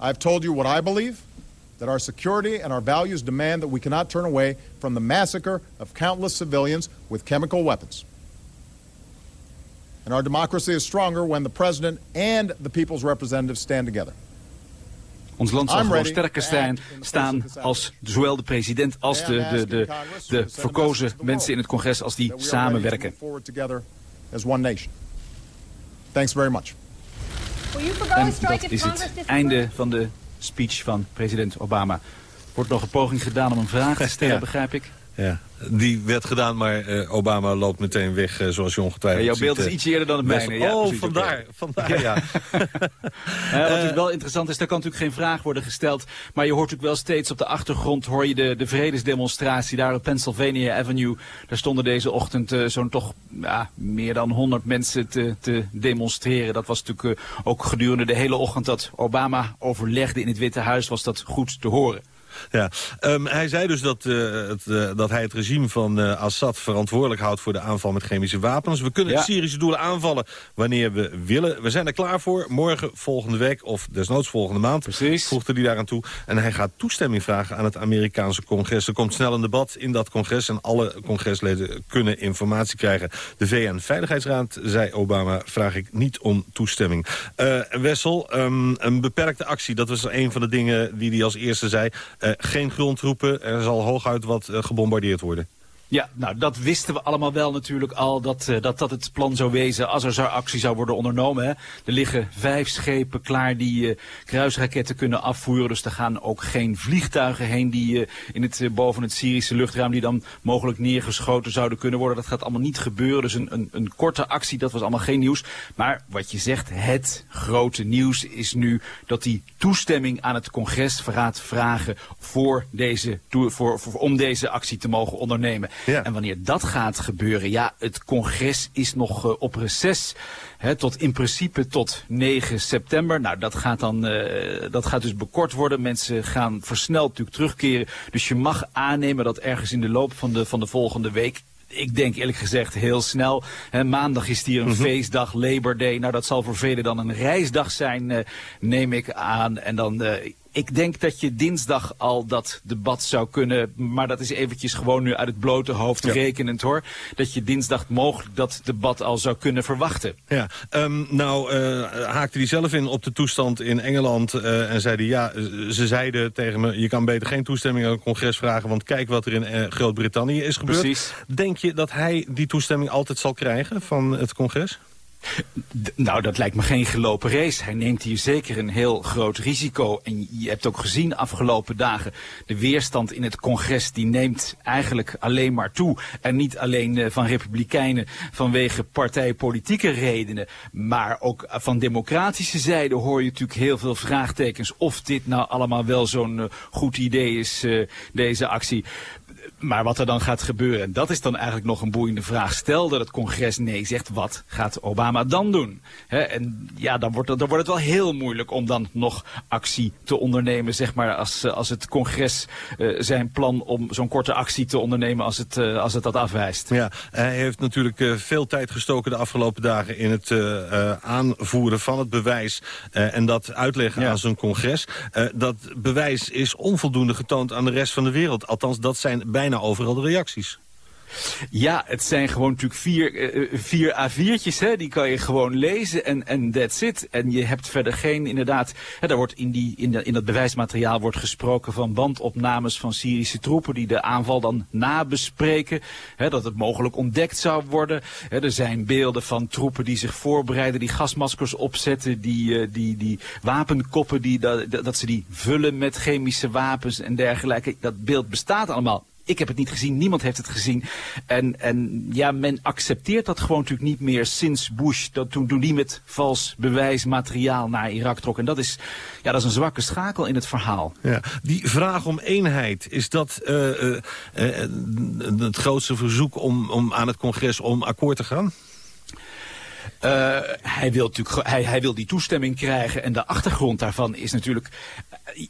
I've told you what I believe that our security and our values demand that we cannot turn away from the massacre of countless civilians with chemical weapons. And our democracy is stronger when the president and the people's representatives stand together. Ons land zal gewoon sterker staan, staan als zowel de president als de, de, de, de verkozen mensen in het congres als die samenwerken. Thanks very much. En dat is het einde van de speech van president Obama. Wordt nog een poging gedaan om een vraag te stellen, begrijp ik? Ja, die werd gedaan, maar uh, Obama loopt meteen weg, uh, zoals je ongetwijfeld ja, Jouw beeld is iets eerder dan het mijne. Ja, oh, precies, vandaar, vandaar, ja. ja. wat wel interessant is, daar kan natuurlijk geen vraag worden gesteld. Maar je hoort natuurlijk wel steeds op de achtergrond, hoor je de, de vredesdemonstratie daar op Pennsylvania Avenue. Daar stonden deze ochtend zo'n toch ja, meer dan 100 mensen te, te demonstreren. Dat was natuurlijk ook gedurende de hele ochtend dat Obama overlegde in het Witte Huis, was dat goed te horen. Ja. Um, hij zei dus dat, uh, het, uh, dat hij het regime van uh, Assad verantwoordelijk houdt voor de aanval met chemische wapens. We kunnen ja. Syrische doelen aanvallen wanneer we willen. We zijn er klaar voor. Morgen, volgende week of desnoods volgende maand. Precies. Voegde hij daaraan toe. En hij gaat toestemming vragen aan het Amerikaanse congres. Er komt snel een debat in dat congres en alle congresleden kunnen informatie krijgen. De VN-veiligheidsraad, zei Obama, vraag ik niet om toestemming. Wessel, um, een beperkte actie, dat was een van de dingen die hij als eerste zei. Uh, geen grondtroepen, er zal hooguit wat uh, gebombardeerd worden. Ja, nou dat wisten we allemaal wel natuurlijk al, dat uh, dat, dat het plan zou wezen als er actie zou worden ondernomen. Er liggen vijf schepen klaar die uh, kruisraketten kunnen afvoeren. Dus er gaan ook geen vliegtuigen heen die uh, in het, boven het Syrische luchtruim die dan mogelijk neergeschoten zouden kunnen worden. Dat gaat allemaal niet gebeuren. Dus een, een, een korte actie, dat was allemaal geen nieuws. Maar wat je zegt, het grote nieuws is nu dat die toestemming aan het congres gaat vragen voor deze, voor, voor, om deze actie te mogen ondernemen. Ja. En wanneer dat gaat gebeuren, ja, het congres is nog uh, op reces. Hè, tot in principe tot 9 september. Nou, dat gaat dan uh, dat gaat dus bekort worden. Mensen gaan versneld natuurlijk terugkeren. Dus je mag aannemen dat ergens in de loop van de, van de volgende week ik denk eerlijk gezegd heel snel. He, maandag is hier een mm -hmm. feestdag, Labor Day. Nou, dat zal voor velen dan een reisdag zijn, uh, neem ik aan. En dan, uh, ik denk dat je dinsdag al dat debat zou kunnen, maar dat is eventjes gewoon nu uit het blote hoofd ja. rekenend hoor, dat je dinsdag mogelijk dat debat al zou kunnen verwachten. Ja, um, nou uh, haakte hij zelf in op de toestand in Engeland uh, en zeiden ja, ze zeiden tegen me, je kan beter geen toestemming aan het congres vragen, want kijk wat er in uh, Groot-Brittannië is gebeurd. Precies. Denk je dat hij die toestemming altijd zal krijgen van het congres? Nou, dat lijkt me geen gelopen race. Hij neemt hier zeker een heel groot risico. En je hebt ook gezien afgelopen dagen... de weerstand in het congres die neemt eigenlijk alleen maar toe. En niet alleen uh, van republikeinen vanwege partijpolitieke redenen... maar ook van democratische zijde hoor je natuurlijk heel veel vraagtekens... of dit nou allemaal wel zo'n uh, goed idee is, deze actie maar wat er dan gaat gebeuren, en dat is dan eigenlijk nog een boeiende vraag. Stel dat het congres nee zegt, wat gaat Obama dan doen? He, en ja, dan wordt, het, dan wordt het wel heel moeilijk om dan nog actie te ondernemen, zeg maar, als, als het congres uh, zijn plan om zo'n korte actie te ondernemen als het, uh, als het dat afwijst. Ja, hij heeft natuurlijk uh, veel tijd gestoken de afgelopen dagen in het aanvoeren van het bewijs en dat uitleggen ja. aan zijn congres. dat bewijs is onvoldoende getoond aan de rest van de wereld. Althans, dat zijn bijna overal de reacties. Ja, het zijn gewoon natuurlijk vier, uh, vier A4'tjes, hè, die kan je gewoon lezen en, en that's it. En je hebt verder geen, inderdaad, hè, daar wordt in, die, in, in dat bewijsmateriaal wordt gesproken van bandopnames van Syrische troepen die de aanval dan nabespreken. Hè, dat het mogelijk ontdekt zou worden. Hè, er zijn beelden van troepen die zich voorbereiden, die gasmaskers opzetten, die, uh, die, die wapenkoppen, die, dat, dat ze die vullen met chemische wapens en dergelijke. Dat beeld bestaat allemaal ik heb het niet gezien, niemand heeft het gezien. En, en ja, men accepteert dat gewoon natuurlijk niet meer sinds Bush, dat toen, toen die met vals bewijsmateriaal naar Irak trok. En dat is, ja, dat is een zwakke schakel in het verhaal. Ja, die vraag om eenheid, is dat uh, uh, uh, het grootste verzoek om, om aan het congres om akkoord te gaan? Uh, hij, wil natuurlijk, hij, hij wil die toestemming krijgen en de achtergrond daarvan is natuurlijk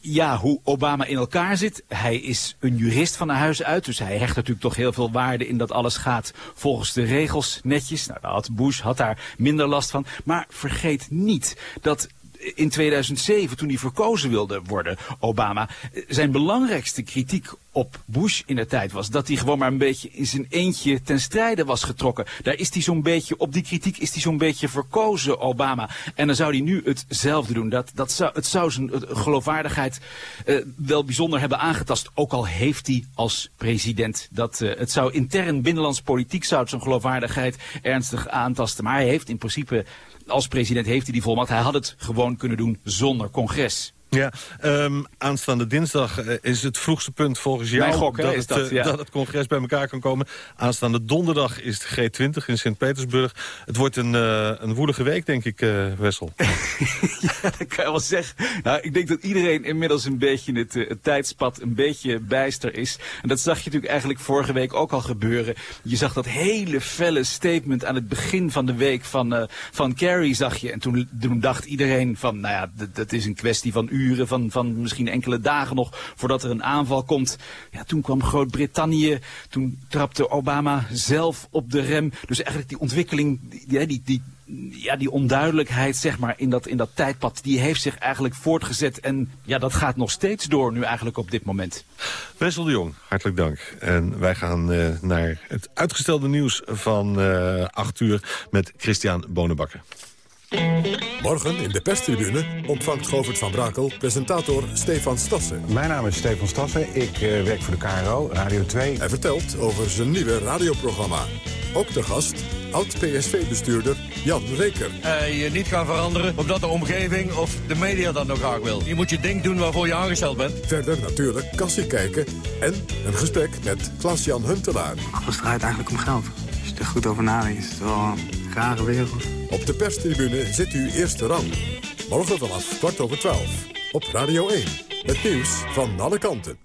ja, hoe Obama in elkaar zit. Hij is een jurist van huis uit, dus hij hecht natuurlijk toch heel veel waarde in dat alles gaat volgens de regels netjes. Nou, had Bush had daar minder last van. Maar vergeet niet dat in 2007, toen hij verkozen wilde worden, Obama, zijn belangrijkste kritiek op Bush in de tijd was dat hij gewoon maar een beetje in zijn eentje ten strijde was getrokken. Daar is hij zo'n beetje, op die kritiek is hij zo'n beetje verkozen, Obama. En dan zou hij nu hetzelfde doen. Dat, dat zou, het zou zijn geloofwaardigheid uh, wel bijzonder hebben aangetast. Ook al heeft hij als president dat, uh, het zou intern binnenlands politiek zou het zijn geloofwaardigheid ernstig aantasten. Maar hij heeft in principe, als president heeft hij die volmacht. Hij had het gewoon kunnen doen zonder congres. Ja, um, aanstaande dinsdag uh, is het vroegste punt volgens jou gok, dat, het, dat, ja. dat, het congres bij elkaar kan komen. Aanstaande donderdag is het G20 in Sint-Petersburg. Het wordt een, uh, een woelige week, denk ik, uh, Wessel. ja, dat kan je wel zeggen. Nou, ik denk dat iedereen inmiddels een beetje het, het tijdspad een beetje bijster is. En dat zag je natuurlijk eigenlijk vorige week ook al gebeuren. Je zag dat hele felle statement aan het begin van de week van, van Kerry, zag je. En toen, toen dacht iedereen van, nou ja, dat is een kwestie van uren van, van misschien enkele dagen nog voordat er een aanval komt. Ja, toen kwam Groot-Brittannië, toen trapte Obama zelf op de rem. Dus eigenlijk die ontwikkeling, die, die, ja, die onduidelijkheid zeg maar, in, dat, in dat tijdpad, die heeft zich eigenlijk voortgezet. En ja, dat gaat nog steeds door nu eigenlijk op dit moment. Wessel de Jong, hartelijk dank. En wij gaan uh, naar het uitgestelde nieuws van uh, 8 uur met Christian Bonenbakker. Morgen in de perstribune ontvangt Govert van Brakel presentator Stefan Stassen. Mijn naam is Stefan Stassen, ik uh, werk voor de KRO, Radio 2. Hij vertelt over zijn nieuwe radioprogramma. Ook de gast, oud-PSV-bestuurder Jan Reker. Uh, je niet gaan veranderen omdat de omgeving of de media dat nog graag wil. Je moet je ding doen waarvoor je aangesteld bent. Verder natuurlijk kassie kijken en een gesprek met Klaas-Jan Huntelaar. Alles draait eigenlijk om geld. Je er goed over nadenkt, is het wel een rare wereld. Op de perstribune zit u eerste rang. Morgen vanaf kwart over twaalf. Op Radio 1. Het nieuws van alle kanten.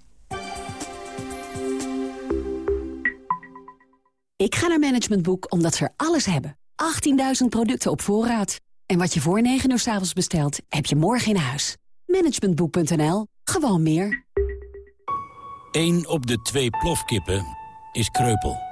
Ik ga naar Management Boek omdat ze er alles hebben. 18.000 producten op voorraad. En wat je voor 9 uur s avonds bestelt, heb je morgen in huis. Managementboek.nl. Gewoon meer. 1 op de twee plofkippen is kreupel.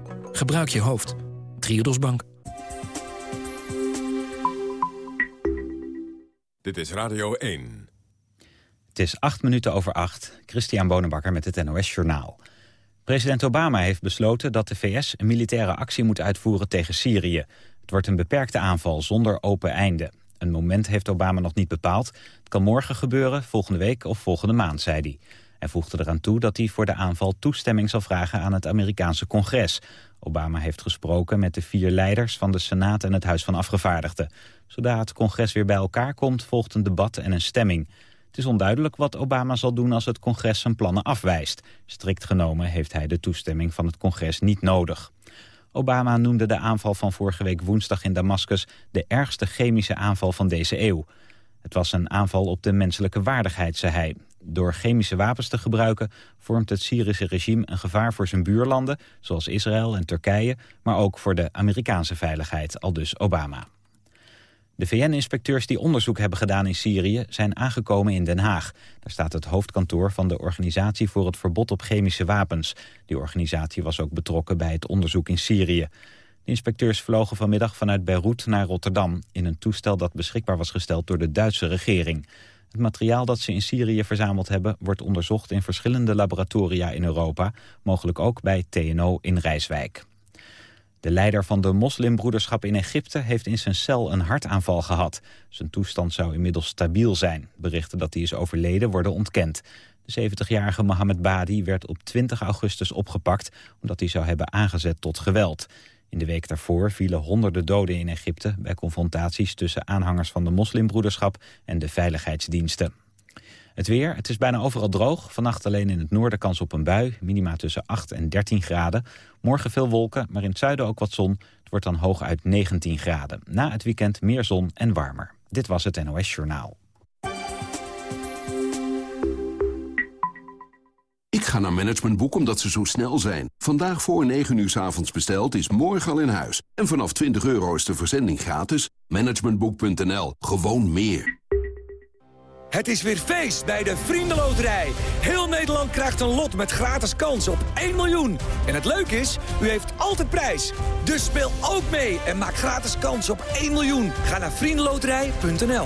Gebruik je hoofd. Triodos Bank. Dit is Radio 1. Het is acht minuten over acht. Christian Bonenbakker met het NOS Journaal. President Obama heeft besloten dat de VS een militaire actie moet uitvoeren tegen Syrië. Het wordt een beperkte aanval zonder open einde. Een moment heeft Obama nog niet bepaald. Het kan morgen gebeuren, volgende week of volgende maand, zei hij. Hij voegde eraan toe dat hij voor de aanval toestemming zal vragen aan het Amerikaanse congres. Obama heeft gesproken met de vier leiders van de Senaat en het Huis van Afgevaardigden. Zodra het congres weer bij elkaar komt, volgt een debat en een stemming. Het is onduidelijk wat Obama zal doen als het congres zijn plannen afwijst. Strikt genomen heeft hij de toestemming van het congres niet nodig. Obama noemde de aanval van vorige week woensdag in Damascus de ergste chemische aanval van deze eeuw. Het was een aanval op de menselijke waardigheid, zei hij. Door chemische wapens te gebruiken vormt het Syrische regime een gevaar voor zijn buurlanden, zoals Israël en Turkije, maar ook voor de Amerikaanse veiligheid, aldus Obama. De VN-inspecteurs die onderzoek hebben gedaan in Syrië zijn aangekomen in Den Haag. Daar staat het hoofdkantoor van de Organisatie voor het Verbod op Chemische Wapens. Die organisatie was ook betrokken bij het onderzoek in Syrië. De inspecteurs vlogen vanmiddag vanuit Beirut naar Rotterdam... in een toestel dat beschikbaar was gesteld door de Duitse regering. Het materiaal dat ze in Syrië verzameld hebben... wordt onderzocht in verschillende laboratoria in Europa... mogelijk ook bij TNO in Rijswijk. De leider van de moslimbroederschap in Egypte heeft in zijn cel een hartaanval gehad. Zijn toestand zou inmiddels stabiel zijn. Berichten dat hij is overleden worden ontkend. De 70-jarige Mohammed Badi werd op 20 augustus opgepakt... omdat hij zou hebben aangezet tot geweld. In de week daarvoor vielen honderden doden in Egypte... bij confrontaties tussen aanhangers van de moslimbroederschap en de veiligheidsdiensten. Het weer, het is bijna overal droog. Vannacht alleen in het noorden kans op een bui. Minima tussen 8 en 13 graden. Morgen veel wolken, maar in het zuiden ook wat zon. Het wordt dan hooguit 19 graden. Na het weekend meer zon en warmer. Dit was het NOS Journaal. Ik ga naar Managementboek omdat ze zo snel zijn. Vandaag voor 9 uur s avonds besteld is morgen al in huis. En vanaf 20 euro is de verzending gratis. Managementboek.nl. Gewoon meer. Het is weer feest bij de Vriendenloterij. Heel Nederland krijgt een lot met gratis kans op 1 miljoen. En het leuke is, u heeft altijd prijs. Dus speel ook mee en maak gratis kans op 1 miljoen. Ga naar vriendenloterij.nl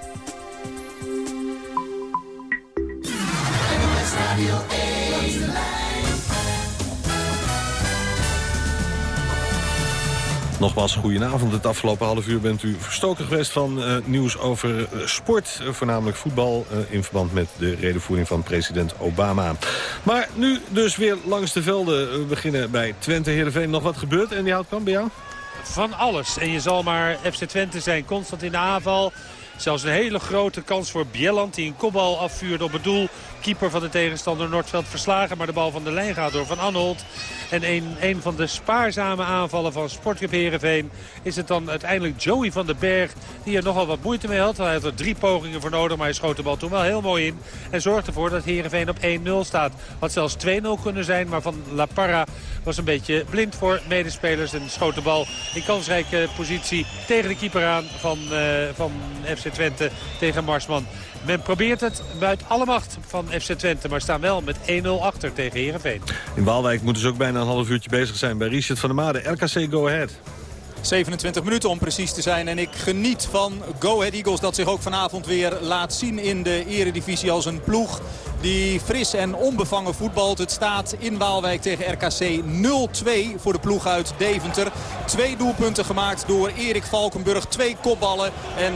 Nogmaals, goedenavond. Het afgelopen half uur bent u verstoken geweest van eh, nieuws over eh, sport. eh, voornamelijk voetbal eh, in verband met de redenvoering van president Obama. Maar nu dus weer langs de velden. We beginnen bij Twente Heerenveen. Nog wat gebeurt en die houdt kan bij jou? van alles. En je zal maar FC Twente zijn constant in de aanval. Zelfs een hele grote kans voor Bjelland die een kopbal afvuurde op het doel. Keeper van de tegenstander Noordveld verslagen. Maar de bal van de lijn gaat door Van Anholt. En een, een van de spaarzame aanvallen van Sportclub Heerenveen is het dan uiteindelijk Joey van den Berg. Die er nogal wat moeite mee had. Hij had er drie pogingen voor nodig. Maar hij schoot de bal toen wel heel mooi in. En zorgt ervoor dat Heerenveen op 1-0 staat. Had zelfs 2-0 kunnen zijn. Maar Van La Parra was een beetje blind voor medespelers. En schoot de bal in kansrijke positie tegen de keeper aan van, eh, van FC Twente tegen Marsman. Men probeert het buiten alle macht van FC Twente. Maar staan wel met 1-0 achter tegen Heerenveen. In Waalwijk moeten ze ook bijna een half uurtje bezig zijn bij Richard van der Made. RKC Go Ahead. 27 minuten om precies te zijn. En ik geniet van Go Ahead Eagles dat zich ook vanavond weer laat zien in de eredivisie als een ploeg die fris en onbevangen voetbalt. Het staat in Waalwijk tegen RKC 0-2 voor de ploeg uit Deventer. Twee doelpunten gemaakt door Erik Valkenburg. Twee kopballen en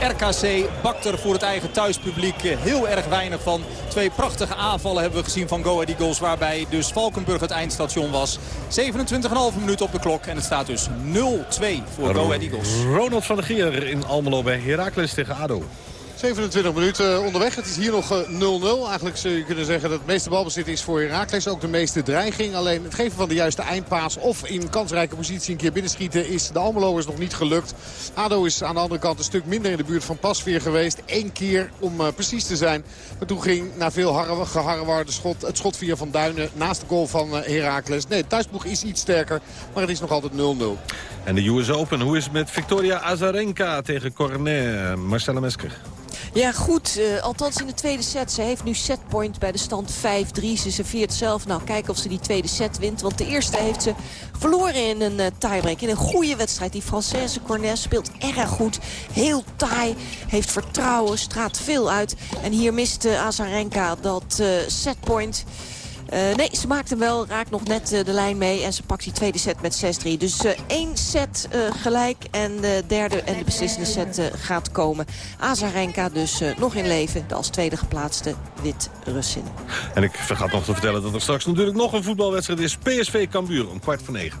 RKC bakt er voor het eigen thuispubliek heel erg weinig van. Twee prachtige aanvallen hebben we gezien van Go Ahead Eagles. Waarbij dus Valkenburg het eindstation was. 27,5 minuut op de klok. En het staat dus 0-2 voor Go Ahead Eagles. Ronald van der Gier in Almelo bij Heracles tegen ADO. 27 minuten onderweg. Het is hier nog eh, 0-0. Eigenlijk zou je kunnen zeggen dat het meeste balbezit is voor Heracles. Ook de meeste dreiging. Alleen het geven van de juiste eindpaas of in kansrijke positie een keer binnenschieten is de Almeloers nog niet gelukt. ADO is aan de andere kant een stuk minder in de buurt van Pasveer geweest. Eén keer om uh, precies te zijn. Maar toen ging na veel geharrewarde schot het schot via Van Duinen naast de goal van uh, Heracles. Nee, de thuisploeg is iets sterker, maar het is nog altijd 0-0. En de US Open, hoe is het met Victoria Azarenka tegen Cornet? Marcella Mesker. Ja, goed. Uh, althans in de tweede set. Ze heeft nu setpoint bij de stand 5-3. Ze serveert zelf. Nou, kijken of ze die tweede set wint. Want de eerste heeft ze verloren in een uh, tiebreak. In een goede wedstrijd. Die Française Cornet speelt erg goed. Heel taai. Heeft vertrouwen. Straat veel uit. En hier mist Azarenka dat setpoint. Uh, nee, ze maakt hem wel, raakt nog net uh, de lijn mee. En ze pakt die tweede set met 6-3. Dus uh, één set gelijk en de derde en de beslissende set gaat komen. Azarenka dus nog in leven. De als tweede geplaatste Wit-Russin. En ik vergat nog te vertellen dat er straks natuurlijk nog een voetbalwedstrijd is. PSV Cambuur om kwart voor negen.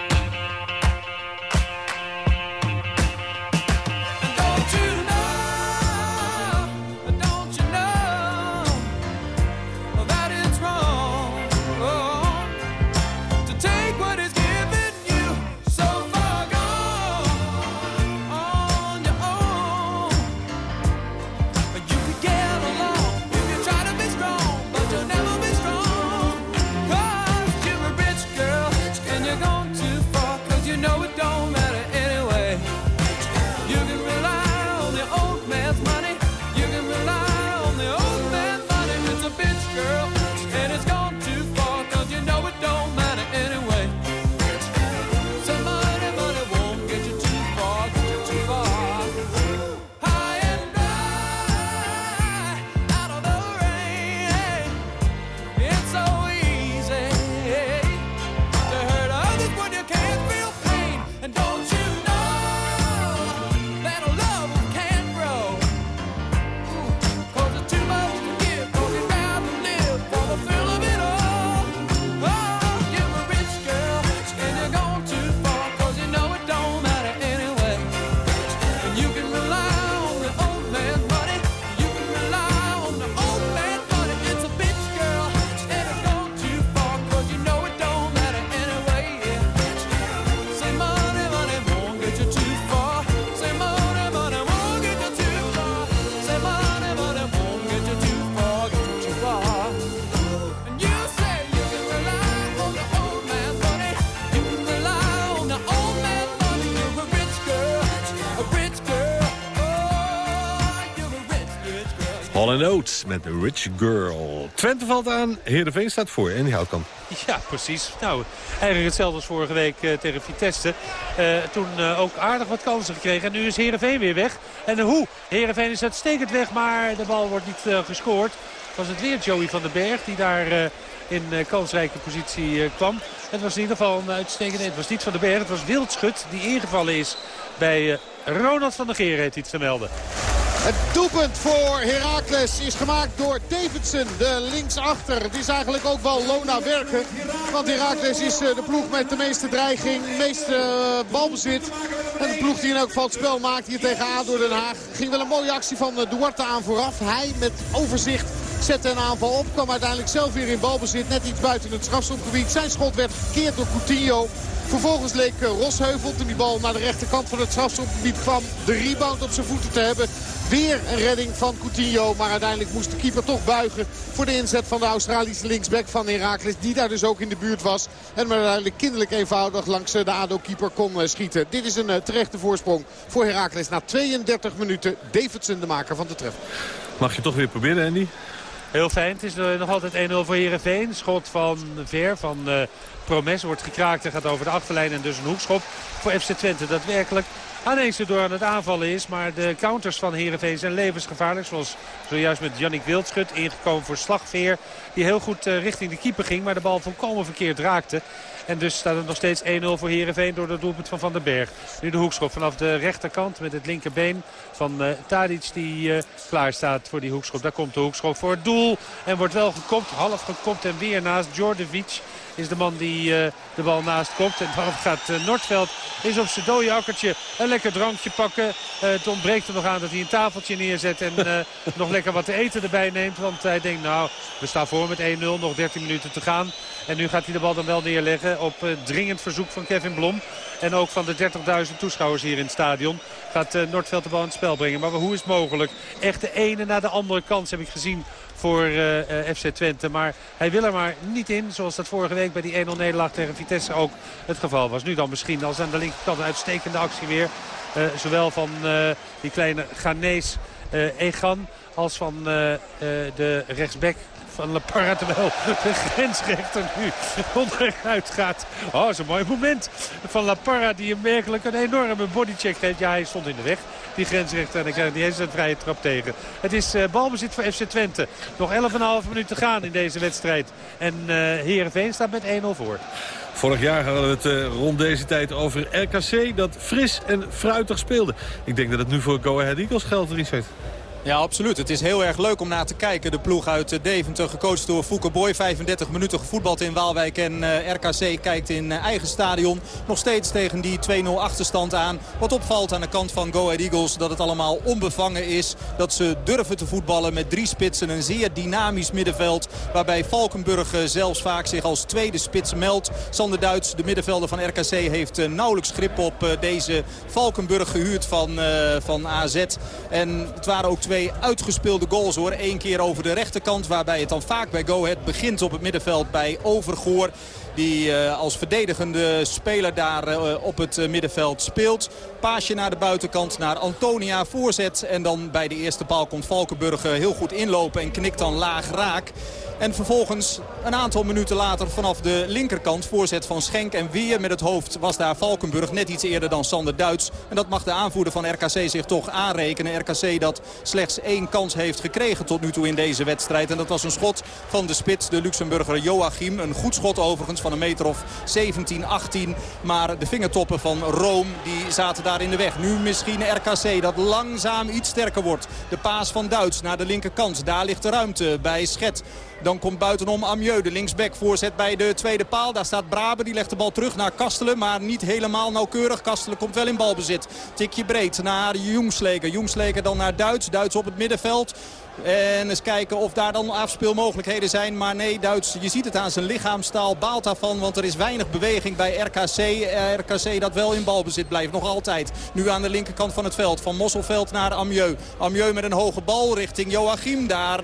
Met The Rich Girl. Twente valt aan, Heerenveen staat voor en die houdt dan. Ja, precies. Nou, eigenlijk hetzelfde als vorige week uh, tegen Vitesse. Uh, toen uh, ook aardig wat kansen gekregen. En nu is Heerenveen weer weg. En hoe? Heerenveen is uitstekend weg, maar de bal wordt niet gescoord. Was het weer Joey van den Berg die daar in kansrijke positie kwam. Het was in ieder geval een uitstekende... Het was niet van den Berg, het was Wildschut die ingevallen is bij Ronald van der Geer, heeft iets te melden. Het doelpunt voor Heracles is gemaakt door Davidson, de linksachter. Het is eigenlijk ook wel Lona werken. Want Heracles is eh, de ploeg met de meeste dreiging, de meeste eh, balbezit. En de ploeg die in elk geval het spel maakt hier tegen A door Den Haag. Ging wel een mooie actie van eh, Duarte aan vooraf. Hij met overzicht zette een aanval op. Kwam uiteindelijk zelf weer in balbezit. Net iets buiten het strafschopgebied. Zijn schot werd gekeerd door Coutinho. Vervolgens leek Rosheuvel toen die bal naar de rechterkant van het strafschopgebied kwam. De rebound op zijn voeten te hebben. Weer een redding van Coutinho. Maar uiteindelijk moest de keeper toch buigen voor de inzet van de Australische linksback van Herakles. Die daar dus ook in de buurt was. En maar uiteindelijk kinderlijk eenvoudig langs de ADO-keeper kon schieten. Dit is een terechte voorsprong voor Herakles na 32 minuten. Davidson de maker van de treffer. Mag je toch weer proberen, Andy? Heel fijn. Het is nog altijd 1-0 voor Herenveen. Schot van Ver van uh, Promes wordt gekraakt en gaat over de achterlijn. En dus een hoekschop voor FC Twente. Daadwerkelijk Aaneens door aan het aanvallen is. Maar de counters van Heerenveen zijn levensgevaarlijk. Zoals zojuist met Jannik Wildschut ingekomen voor Slagveer. Die heel goed uh, richting de keeper ging. Maar de bal volkomen verkeerd raakte. En dus staat het nog steeds 1-0 voor Heerenveen door het doelpunt van Van den Berg. Nu de hoekschop vanaf de rechterkant met het linkerbeen van uh, Tadic die uh, klaar staat voor die hoekschop. Daar komt de hoekschop voor het doel. En wordt wel gekopt, half gekopt en weer naast Djordjevic is de man die uh, de bal naast komt. En dan gaat uh, Noordveld is op zijn dode akkertje een lekker drankje pakken. Uh, het ontbreekt er nog aan dat hij een tafeltje neerzet en nog lekker wat te eten erbij neemt. Want hij denkt nou, we staan voor met 1-0, nog 13 minuten te gaan. En nu gaat hij de bal dan wel neerleggen op dringend verzoek van Kevin Blom. En ook van de 30.000 toeschouwers hier in het stadion gaat Noordveld de bal in het spel brengen. Maar hoe is het mogelijk? Echt de ene na de andere kans heb ik gezien voor uh, FC Twente. Maar hij wil er maar niet in. Zoals dat vorige week bij die 1-0 nederlaag tegen Vitesse ook het geval was. Nu dan misschien als aan de linkerkant een uitstekende actie weer. Uh, zowel van die kleine Ghanese Egan als van de rechtsback van La Parra. Terwijl de grensrechter nu onderuit gaat. Oh, een mooi moment van La Parra die hem werkelijk een enorme bodycheck geeft. Ja, hij stond in de weg die grensrechter. En ik krijg niet eens een vrije trap tegen. Het is uh, balbezit voor FC Twente. Nog 11,5 minuten te gaan in deze wedstrijd. En uh, Heerenveen staat met 1-0 voor. Vorig jaar hadden we het uh, rond deze tijd over RKC dat fris en fruitig speelde. Ik denk dat het nu voor Go Ahead Eagles geldt, Richard. Ja, absoluut. Het is heel erg leuk om naar te kijken. De ploeg uit Deventer, gecoacht door Fouke Boy. 35 minuten gevoetbald in Waalwijk. En uh, RKC kijkt in uh, eigen stadion nog steeds tegen die 2-0 achterstand aan. Wat opvalt aan de kant van Go Ahead Eagles dat het allemaal onbevangen is. Dat ze durven te voetballen met drie spitsen. Een zeer dynamisch middenveld. Waarbij Valkenburg zelfs vaak zich als tweede spits meldt. Sander Duits, de middenvelder van RKC, heeft nauwelijks grip op deze Valkenburg gehuurd van, van AZ. En het waren ook twee twee uitgespeelde goals hoor. Eén keer over de rechterkant waarbij het dan vaak bij Go Ahead begint op het middenveld bij Overgoor. Die uh, als verdedigende speler daar uh, op het uh, middenveld speelt. Paasje naar de buitenkant naar Antonia. Voorzet en dan bij de eerste paal komt Valkenburg heel goed inlopen en knikt dan laag raak. En vervolgens een aantal minuten later vanaf de linkerkant voorzet van Schenk. En weer met het hoofd was daar Valkenburg net iets eerder dan Sander Duits. En dat mag de aanvoerder van RKC zich toch aanrekenen. RKC dat slechts één kans heeft gekregen tot nu toe in deze wedstrijd. En dat was een schot van de spits, de Luxemburger Joachim. Een goed schot overigens van een meter of 17, 18. Maar de vingertoppen van Room die zaten daar in de weg. Nu misschien RKC dat langzaam iets sterker wordt. De paas van Duits naar de linkerkant. Daar ligt de ruimte bij Schet. Dan komt buitenom Amieu, de linksback voorzet bij de tweede paal. Daar staat Brabe, die legt de bal terug naar Kastelen. Maar niet helemaal nauwkeurig. Kastelen komt wel in balbezit. Tikje breed naar Jongsleker. Jongsleker dan naar Duits. Duits op het middenveld. En eens kijken of daar dan afspeelmogelijkheden zijn. Maar nee, Duits, je ziet het aan zijn lichaamstaal. Baalt daarvan, want er is weinig beweging bij RKC. RKC dat wel in balbezit blijft, nog altijd. Nu aan de linkerkant van het veld. Van Mosselveld naar Amieu. Amieu met een hoge bal richting Joachim. Daar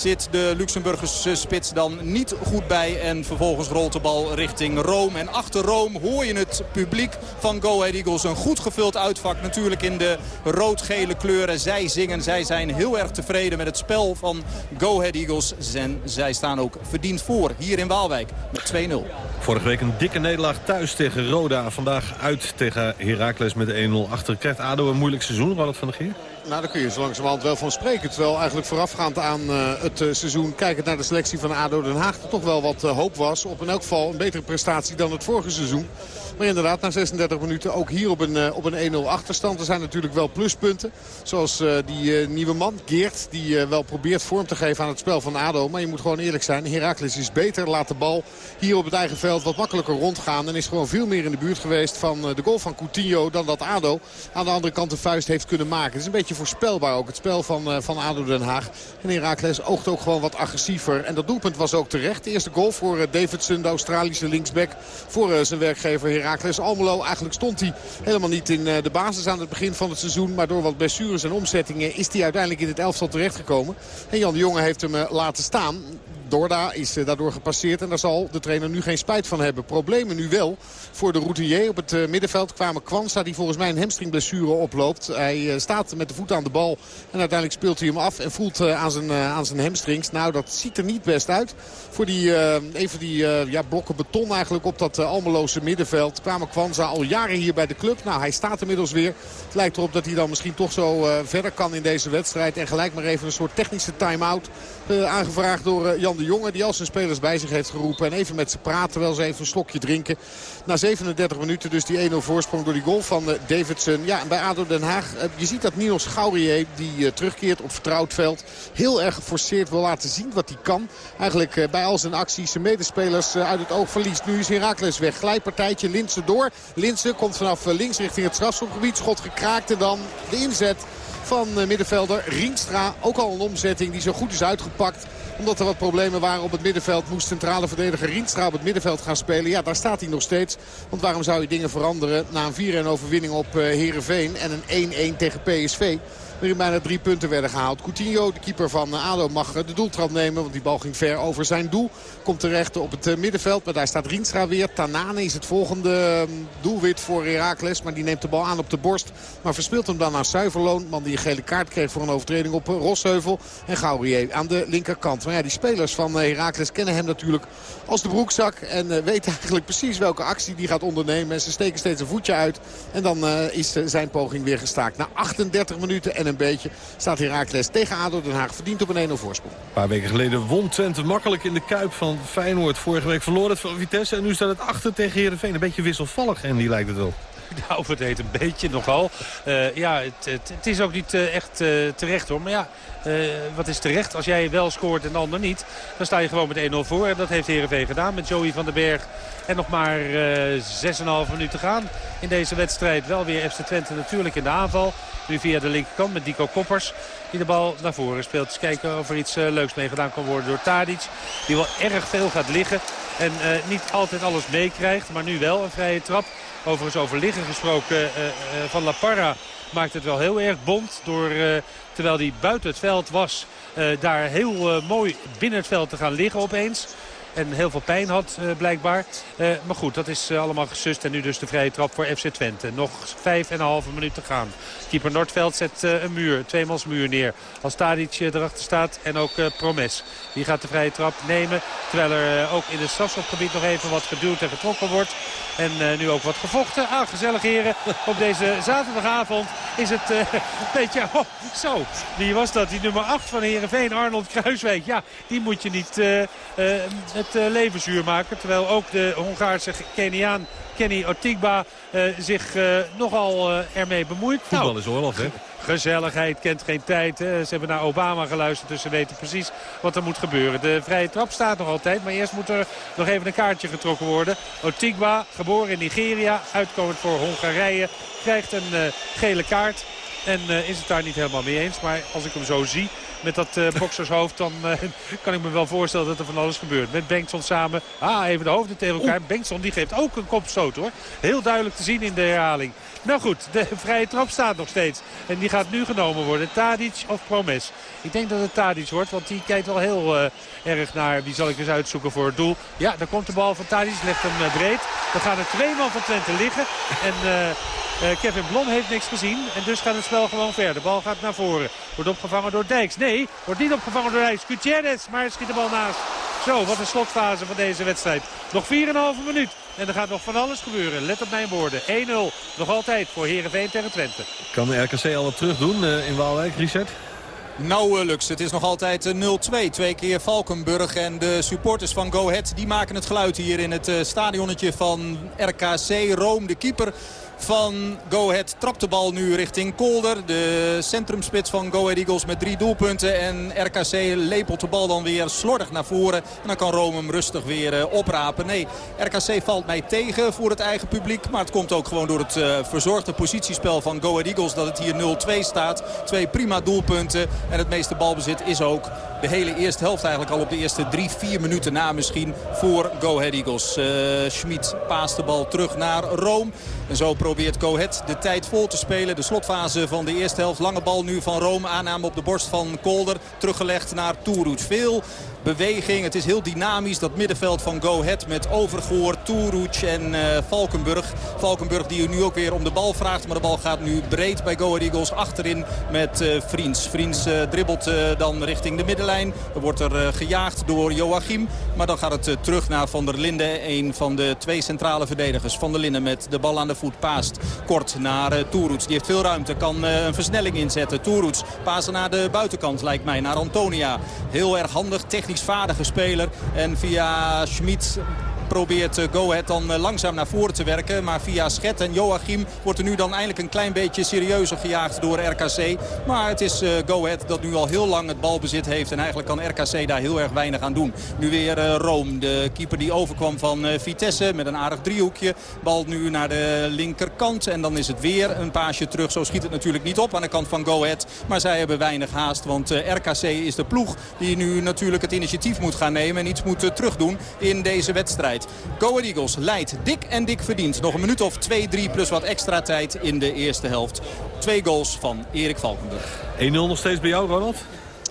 zit de Luxemburgse spits dan niet goed bij. En vervolgens rolt de bal richting Rome. En achter Rome hoor je het publiek van Go Ahead Eagles. Een goed gevuld uitvak natuurlijk in de rood-gele kleuren. Zij zingen, zij zijn heel erg tevreden met het spel van Go Ahead Eagles. En zij staan ook verdiend voor hier in Waalwijk met 2-0. Vorige week een dikke nederlaag thuis tegen Roda. Vandaag uit tegen Heracles met 1-0 achter. Krijgt ADO een moeilijk seizoen, Ronald van der Geer? Nou, daar kun je zo langzamerhand wel van spreken. Terwijl eigenlijk voorafgaand aan uh, het uh, seizoen... kijkend naar de selectie van ADO Den Haag... er toch wel wat uh, hoop was op in elk geval een betere prestatie dan het vorige seizoen. Maar inderdaad, na 36 minuten ook hier op een, op een 1-0 achterstand. Er zijn natuurlijk wel pluspunten. Zoals die nieuwe man, Geert, die wel probeert vorm te geven aan het spel van ADO. Maar je moet gewoon eerlijk zijn, Heracles is beter. Laat de bal hier op het eigen veld wat makkelijker rondgaan. En is gewoon veel meer in de buurt geweest van de goal van Coutinho... dan dat ADO aan de andere kant de vuist heeft kunnen maken. Het is een beetje voorspelbaar ook, het spel van, van ADO Den Haag. En Heracles oogt ook gewoon wat agressiever. En dat doelpunt was ook terecht. De eerste goal voor Davidson, de Australische linksback. Voor zijn werkgever Heracles. Almelo. Eigenlijk stond hij helemaal niet in de basis aan het begin van het seizoen. Maar door wat blessures en omzettingen is hij uiteindelijk in het elftal terechtgekomen. En Jan de Jonge heeft hem laten staan. Dorda is daardoor gepasseerd en daar zal de trainer nu geen spijt van hebben. Problemen nu wel voor de routinier. Op het middenveld kwamen Kwanza die volgens mij een hamstringblessure oploopt. Hij staat met de voet aan de bal en uiteindelijk speelt hij hem af en voelt aan zijn, aan zijn hamstrings. Nou, dat ziet er niet best uit. Voor die, even die ja, blokken beton eigenlijk op dat Almeloze middenveld kwamen Kwanza al jaren hier bij de club. Nou, hij staat inmiddels weer. Het lijkt erop dat hij dan misschien toch zo verder kan in deze wedstrijd. En gelijk maar even een soort technische time-out aangevraagd door Jan de Jonge. Die al zijn spelers bij zich heeft geroepen. En even met ze praten terwijl ze even een slokje drinken. Na 37 minuten dus die 1-0 voorsprong door die goal van Davidson. Ja, en bij ADO Den Haag, je ziet dat Niels Gaurier die terugkeert op vertrouwd veld. Heel erg geforceerd wil laten zien wat hij kan. Eigenlijk bij al zijn acties zijn medespelers uit het oog verliest. Nu is Herakles weg. Glijpartijtje Linsen door. Linsen komt vanaf links richting het strafschopgebied. Schot gekraakt en dan de inzet van middenvelder Rienstra. Ook al een omzetting die zo goed is uitgepakt omdat er wat problemen waren op het middenveld. Moest centrale verdediger Rienstra op het middenveld gaan spelen. Ja, daar staat hij nog steeds. Want waarom zou je dingen veranderen na een 4-1 overwinning op Heerenveen en een 1-1 tegen PSV? Waarin bijna drie punten werden gehaald. Coutinho, de keeper van ADO, mag de doeltrap nemen. Want die bal ging ver over zijn doel. Komt terecht op het middenveld. Maar daar staat Rienstra weer. Tanane is het volgende doelwit voor Heracles. Maar die neemt de bal aan op de borst. Maar verspeelt hem dan naar Zuiverloon. Man die een gele kaart kreeg voor een overtreding op Rosheuvel. En Gaurier aan de linkerkant. Maar ja, die spelers van Heracles kennen hem natuurlijk als de broekzak. En weten eigenlijk precies welke actie die gaat ondernemen. En ze steken steeds een voetje uit. En dan is zijn poging weer gestaakt. Na 38 minuten en een beetje staat Heracles tegen ADO Den Haag. Verdient op een 1-0 voorsprong. Een paar weken geleden won Twente makkelijk in de Kuip van Feyenoord. Vorige week verloor het van Vitesse en nu staat het achter tegen Heerenveen. Een beetje wisselvallig en die lijkt het wel. Nou, het heet een beetje nogal. Uh, ja, het, het, het, is ook niet uh, echt uh, terecht hoor. Maar ja, wat is terecht? Als jij wel scoort en de ander niet, dan sta je gewoon met 1-0 voor. En dat heeft Heerenveen gedaan met Joey van den Berg. En nog maar 6,5 minuten gaan in deze wedstrijd. Wel weer FC Twente natuurlijk in de aanval. Nu via de linkerkant met Dico Koppers. Die de bal naar voren speelt. Dus kijken of er iets leuks mee gedaan kan worden door Tadic. Die wel erg veel gaat liggen. En niet altijd alles meekrijgt. Maar nu wel een vrije trap. Overigens over liggen gesproken uh, van La Parra maakt het wel heel erg bond. Door, terwijl hij buiten het veld was, daar heel mooi binnen het veld te gaan liggen opeens. En heel veel pijn had uh, blijkbaar. Uh, maar goed, dat is uh, allemaal gesust. En nu dus de vrije trap voor FC Twente. Nog vijf en een halve minuut te gaan. Keeper Noordveld zet een muur, tweemals muur neer. Als Tadic erachter staat en ook Promes. Die gaat de vrije trap nemen. Terwijl er ook in het strafschopgebied nog even wat geduwd en getrokken wordt. En nu ook wat gevochten. Ah, gezellig heren. Op deze zaterdagavond is het een beetje... Oh, zo, wie was dat? Die nummer 8 van Heerenveen, Arnold Kruiswijk. Ja, die moet je niet uh, leven zuur maken. Terwijl ook de Hongaarse Keniaan Kenny Otigba uh, zich uh, nogal ermee bemoeit. Voetbal nou, is oorlog, hè? Gezelligheid kent geen tijd. Ze hebben naar Obama geluisterd, dus ze weten precies wat er moet gebeuren. De vrije trap staat nog altijd, maar eerst moet er nog even een kaartje getrokken worden. Otigba, geboren in Nigeria, uitkomend voor Hongarije, krijgt een gele kaart. En is het daar niet helemaal mee eens. Maar als ik hem zo zie, met dat uh, boksershoofd... dan uh, kan ik me wel voorstellen dat er van alles gebeurt. Met Bengtson samen. Ah, even de hoofden tegen elkaar. Bengtson die geeft ook een kopstoot hoor. Heel duidelijk te zien in de herhaling. Nou goed, de vrije trap staat nog steeds. En die gaat nu genomen worden. Tadic of Promes. Ik denk dat het Tadic wordt, want die kijkt wel heel uh, erg naar wie zal ik eens uitzoeken voor het doel. Ja, daar komt de bal van Tadic, legt hem uh, breed. Dan gaan er twee man van Twente liggen. En uh, Kevin Blom heeft niks gezien. En dus gaat het spel gewoon verder. De bal gaat naar voren. Wordt opgevangen door Dijks. Nee, wordt niet opgevangen door Dijks. Gutierrez, maar schiet de bal naast. Zo, wat een slotfase van deze wedstrijd. Nog 4,5 minuut. En er gaat nog van alles gebeuren. Let op mijn woorden. 1-0. Nog altijd voor Heerenveen tegen Twente. Kan de RKC al wat terug doen uh, in Waalwijk, Richard? Nauwelijks. Het is nog altijd 0-2. Twee keer Valkenburg en de supporters van Go Ahead... die maken het geluid hier in het stadionnetje van RKC. Rome, de keeper van Go Ahead trapt de bal nu richting Kolder. De centrumspits van Go Ahead Eagles met drie doelpunten. En RKC lepelt de bal dan weer slordig naar voren. En dan kan Rome hem rustig weer uh, oprapen. Nee, RKC valt mij tegen voor het eigen publiek. Maar het komt ook gewoon door het uh, verzorgde positiespel van Go Ahead Eagles. Dat het hier 0-2 staat. Twee prima doelpunten. En het meeste balbezit is ook de hele eerste helft eigenlijk al op de eerste drie, vier minuten na misschien voor Go Ahead Eagles. Uh, Schmid paast de bal terug naar Rome. En zo probeert Ahead de tijd vol te spelen. De slotfase van de eerste helft. Lange bal nu van Rome. Aanname op de borst van Kolder. Teruggelegd naar Toeroet. Veel beweging. Het is heel dynamisch. Dat middenveld van Go Ahead met Overgoor, Toeroet en uh, Valkenburg. Valkenburg die nu ook weer om de bal vraagt. Maar de bal gaat nu breed bij Go Ahead Eagles. Achterin met uh, Vriends. Vriends uh, dribbelt dan richting de middenlijn. Er wordt er gejaagd door Joachim. Maar dan gaat het terug naar Van der Linden. Een van de twee centrale verdedigers. Van der Linden met de bal aan de voet paast. Kort naar uh. Die heeft veel ruimte. Kan een versnelling inzetten. Toeroets pasen naar de buitenkant lijkt mij. Naar Antonia. Heel erg handig. Technisch vaardige speler. En via Schmid probeert Go Ahead dan langzaam naar voren te werken. Maar via Schet en Joachim wordt er nu dan eindelijk een klein beetje serieuzer gejaagd door RKC. Maar het is Go Ahead dat nu al heel lang het balbezit heeft. En eigenlijk kan RKC daar heel erg weinig aan doen. Nu weer Rome, de keeper die overkwam van Vitesse met een aardig driehoekje. Bal nu naar de linkerkant. En dan is het weer een paasje terug. Zo schiet het natuurlijk niet op aan de kant van Go Ahead. Maar zij hebben weinig haast. Want RKC is de ploeg die nu natuurlijk het initiatief moet gaan nemen. En iets moet terugdoen in deze wedstrijd. Go Ahead Eagles leidt dik en dik verdiend. Nog een minuut of 2-3 plus wat extra tijd in de eerste helft. Twee goals van Erik Valkenburg. 1-0 nog steeds bij jou, Ronald?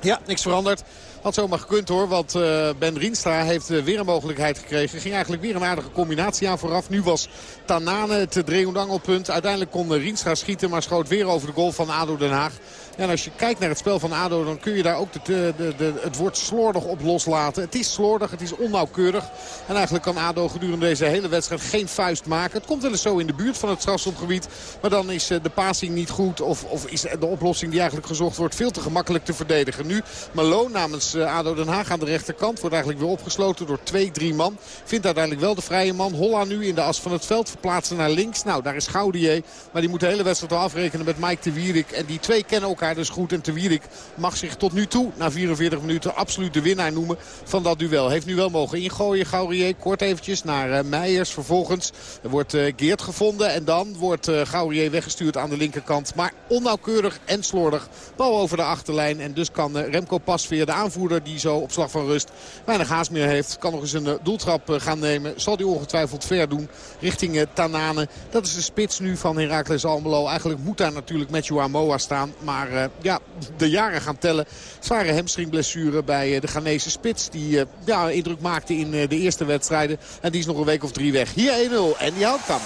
Ja, niks veranderd. Had zomaar gekund hoor, want uh, Ben Rienstra heeft uh, weer een mogelijkheid gekregen. Ging eigenlijk weer een aardige combinatie aan vooraf. Nu was Tanane het Dreondangelpunt. Uiteindelijk kon Rienstra schieten, maar schoot weer over de goal van ADO Den Haag. En als je kijkt naar het spel van ADO, dan kun je daar ook de, de, het woord slordig op loslaten. Het is slordig, het is onnauwkeurig. En eigenlijk kan ADO gedurende deze hele wedstrijd geen vuist maken. Het komt wel eens zo in de buurt van het strafschopgebied. Maar dan is de passing niet goed. Of, of is de oplossing die eigenlijk gezocht wordt veel te gemakkelijk te verdedigen. Nu Malone namens ADO Den Haag aan de rechterkant. Wordt eigenlijk weer opgesloten door twee, drie man. Vindt uiteindelijk wel de vrije man. Holla nu in de as van het veld. Verplaatsen naar links. Nou, daar is Gaudier. Maar die moet de hele wedstrijd al afrekenen met Mike de Wierik. En die twee kennen elkaar dus goed. En Te Wierik mag zich tot nu toe, na 44 minuten, absoluut de winnaar noemen van dat duel. Heeft nu wel mogen ingooien, Gaurier. Kort eventjes naar uh, Meijers. Vervolgens wordt uh, Geert gevonden. En dan wordt uh, Gaurier weggestuurd aan de linkerkant. Maar onnauwkeurig en slordig. Bal over de achterlijn. En dus kan Remco Pasveer, de aanvoerder die zo op slag van rust weinig haast meer heeft. Kan nog eens een doeltrap gaan nemen. Zal die ongetwijfeld ver doen richting Tanane. Dat is de spits nu van Heracles Almelo. Eigenlijk moet daar natuurlijk Matthew Amoa staan. Maar ja, de jaren gaan tellen. Zware hamstringblessure bij de Ghanese spits. Die ja, indruk maakte in de eerste wedstrijden. En die is nog een week of drie weg. Hier 1-0 en die houdt kan.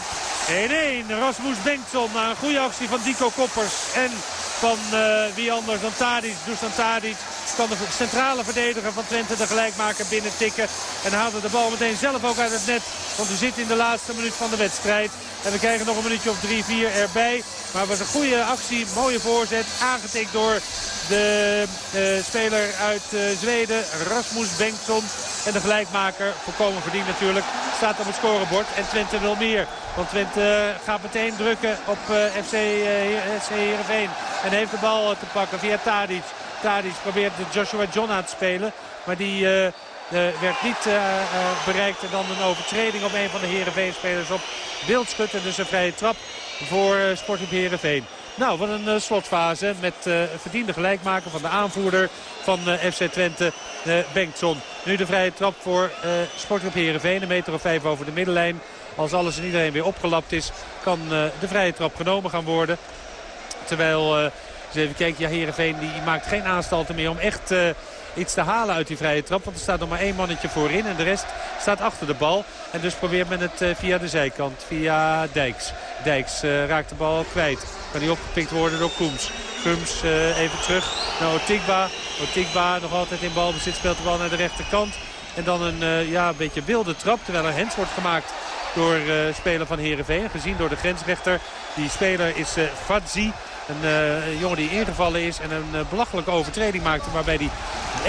1-1. Rasmus Bengtson na een goede actie van Dico Koppers. En van wie anders dan Tadic. Dusan Tadic kan de centrale verdediger van Twente de gelijkmaker binnen tikken. En haalde de bal meteen zelf ook uit het net. Want we zitten in de laatste minuut van de wedstrijd. En we krijgen nog een minuutje of 3-4 erbij. Maar het was een goede actie, mooie voorzet. Aangetikt door de uh, speler uit uh, Zweden, Rasmus Bengtsson. En de gelijkmaker, volkomen verdiend natuurlijk, staat op het scorebord. En Twente wil meer. Want Twente gaat meteen drukken op uh, FC, FC Heerenveen. En heeft de bal te pakken via Tadic. Tadic probeert Joshua John aan te spelen. Maar die Uh, werd niet uh, uh, bereikt. En dan een overtreding op een van de Heerenveen-spelers op Beeldschut. En dus een vrije trap voor uh, Sportclub Heerenveen. Nou, wat een uh, slotfase met uh, verdiende gelijkmaker van de aanvoerder van uh, FC Twente, Bengtson. Nu de vrije trap voor Sportclub Heerenveen, een meter of vijf over de middenlijn. Als alles en iedereen weer opgelapt is, kan de vrije trap genomen gaan worden. Terwijl, eens even kijken, ja, Heerenveen die maakt geen aanstalten meer om echt iets te halen uit die vrije trap. Want er staat nog maar één mannetje voorin en de rest staat achter de bal. En dus probeert men het uh, via de zijkant, via Dijks. Dijks uh, raakt de bal kwijt. Kan die opgepikt worden door Koems. Koems even terug naar Otigba. Otigba nog altijd in balbezit, speelt de bal naar de rechterkant. En dan een ja, een beetje wilde trap, terwijl er hens wordt gemaakt door speler van Heerenveen. Gezien door de grensrechter. Die speler is Fadzi. Een uh, jongen die ingevallen is en een uh, belachelijke overtreding maakte. Waarbij hij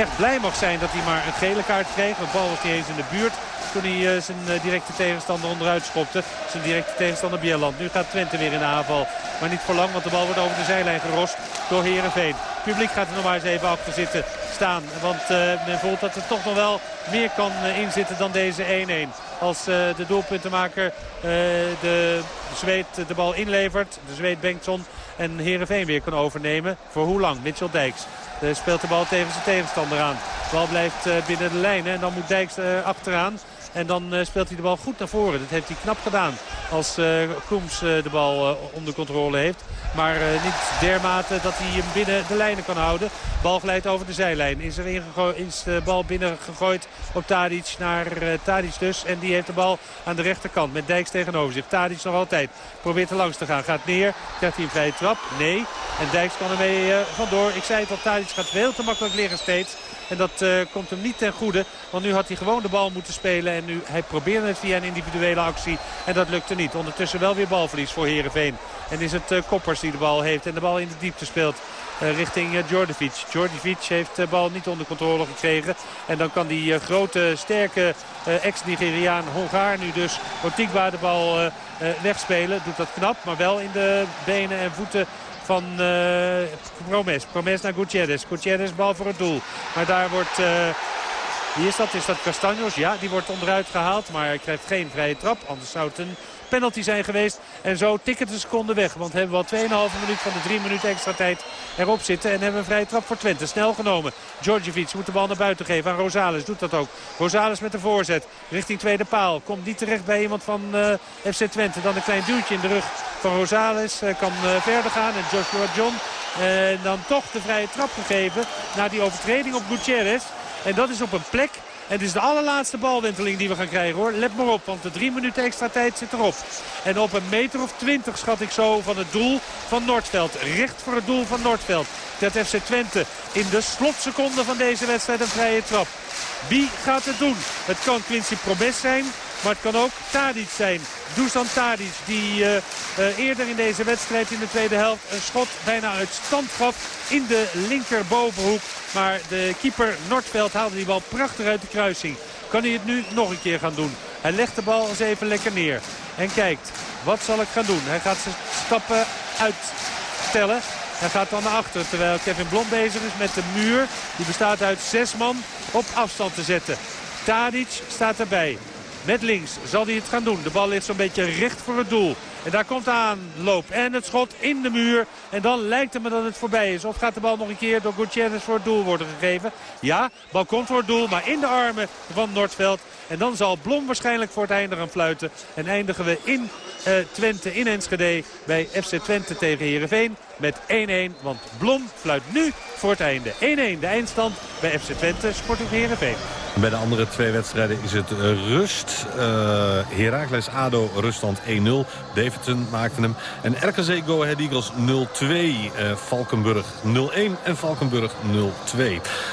echt blij mag zijn dat hij maar een gele kaart kreeg. De bal was niet eens in de buurt toen hij uh, zijn directe tegenstander onderuit schopte. Zijn directe tegenstander Bierland. Nu gaat Twente weer in de aanval. Maar niet voor lang, want de bal wordt over de zijlijn gerost door Heerenveen. Het publiek gaat er nog maar eens even achter zitten staan. Want men voelt dat er toch nog wel meer kan inzitten dan deze 1-1 als de doelpuntenmaker de Zweed de bal inlevert. De Zweed Bengtson en Heerenveen weer kan overnemen. Voor hoe lang? Mitchell Dijks uh, speelt de bal tegen zijn tegenstander aan. De bal blijft uh, binnen de lijnen en dan moet Dijks uh, achteraan. En dan speelt hij de bal goed naar voren. Dat heeft hij knap gedaan als Koems de bal onder controle heeft. Maar niet dermate dat hij hem binnen de lijnen kan houden. Bal glijdt over de zijlijn. Is, er is de bal binnen gegooid op Tadic naar Tadic dus. En die heeft de bal aan de rechterkant met Dijks tegenover zich. Tadic nog altijd probeert er langs te gaan. Gaat neer. Krijgt hij een vrije trap? Nee. En Dijks kan ermee vandoor. Ik zei het al, Tadic gaat veel te makkelijk liggen steeds. En dat uh, komt hem niet ten goede. Want nu had hij gewoon de bal moeten spelen. En nu hij probeerde het via een individuele actie. En dat lukte niet. Ondertussen wel weer balverlies voor Heerenveen. En is het uh, Koppers die de bal heeft. En de bal in de diepte speelt. Uh, richting uh, Djordjevic. Djordjevic heeft de bal niet onder controle gekregen. En dan kan die grote, sterke ex-Nigeriaan Hongaar nu dus Otigba de bal wegspelen. Doet dat knap, maar wel in de benen en voeten van uh, Promes. Promes naar Gutierrez. Gutierrez bal voor het doel. Maar daar wordt... Uh, wie is dat? Is dat Castanjos? Ja, die wordt onderuit gehaald. Maar hij krijgt geen vrije trap. Anders zou het een penalty zijn geweest. En zo tikken de seconde weg. Want hebben we al 2,5 minuut van de 3 minuten extra tijd erop zitten. En hebben een vrije trap voor Twente. Snel genomen. Djordjevic moet de bal naar buiten geven aan Rosales. Doet dat ook. Rosales met de voorzet. Richting tweede paal. Komt niet terecht bij iemand van uh, FC Twente. Dan een klein duwtje in de rug van Rosales. Uh, kan uh, verder gaan. En Joshua John en dan toch de vrije trap gegeven. Na die overtreding op Gutierrez. En dat is op een plek en het is de allerlaatste balwenteling die we gaan krijgen hoor. Let maar op, want de drie minuten extra tijd zit erop. En op een meter of twintig schat ik zo van het doel van Noordveld. Recht voor het doel van Noordveld. Dat FC Twente in de slotseconde van deze wedstrijd een vrije trap. Wie gaat het doen? Het kan Quincy Promes zijn. Maar het kan ook Tadic zijn. Dusan Tadic die uh, uh, eerder in deze wedstrijd in de tweede helft een schot bijna uit stand gaf in de linkerbovenhoek. Maar de keeper Noordveld haalde die bal prachtig uit de kruising. Kan hij het nu nog een keer gaan doen? Hij legt de bal eens even lekker neer. En kijkt, wat zal ik gaan doen? Hij gaat zijn stappen uitstellen. Hij gaat dan naar achteren terwijl Kevin Blom bezig is met de muur. Die bestaat uit zes man op afstand te zetten. Tadic staat erbij. Met links zal hij het gaan doen. De bal ligt zo'n beetje recht voor het doel. En daar komt de aanloop. En het schot in de muur. En dan lijkt het me dat het voorbij is. Of gaat de bal nog een keer door Gutierrez voor het doel worden gegeven? Ja, bal komt voor het doel. Maar in de armen van Noordveld. En dan zal Blom waarschijnlijk voor het einde gaan fluiten. En eindigen we in uh, Twente, in Enschede. Bij FC Twente tegen Heerenveen. Met 1-1. Want Blom fluit nu voor het einde. 1-1 de eindstand bij FC Twente. Sporting Heerenveen. Bij de andere twee wedstrijden is het rust. Uh, Heracles ADO ruststand 1-0. Davidson maakte hem. En RKC Go Ahead Eagles 0-2. Uh, Valkenburg 0-1 en Valkenburg 0-2.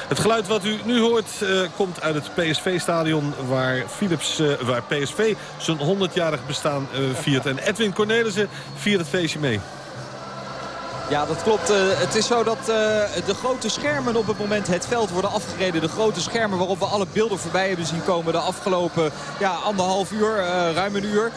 Het geluid wat u nu hoort komt uit het PSV-stadion... waar, Philips, waar PSV zijn 100-jarig bestaan viert. En Edwin Cornelissen viert het feestje mee. Ja, dat klopt. Uh, het is zo dat uh, de grote schermen op het moment het veld worden afgereden. De grote schermen waarop we alle beelden voorbij hebben zien komen de afgelopen ja, anderhalf uur, uh, ruim een uur.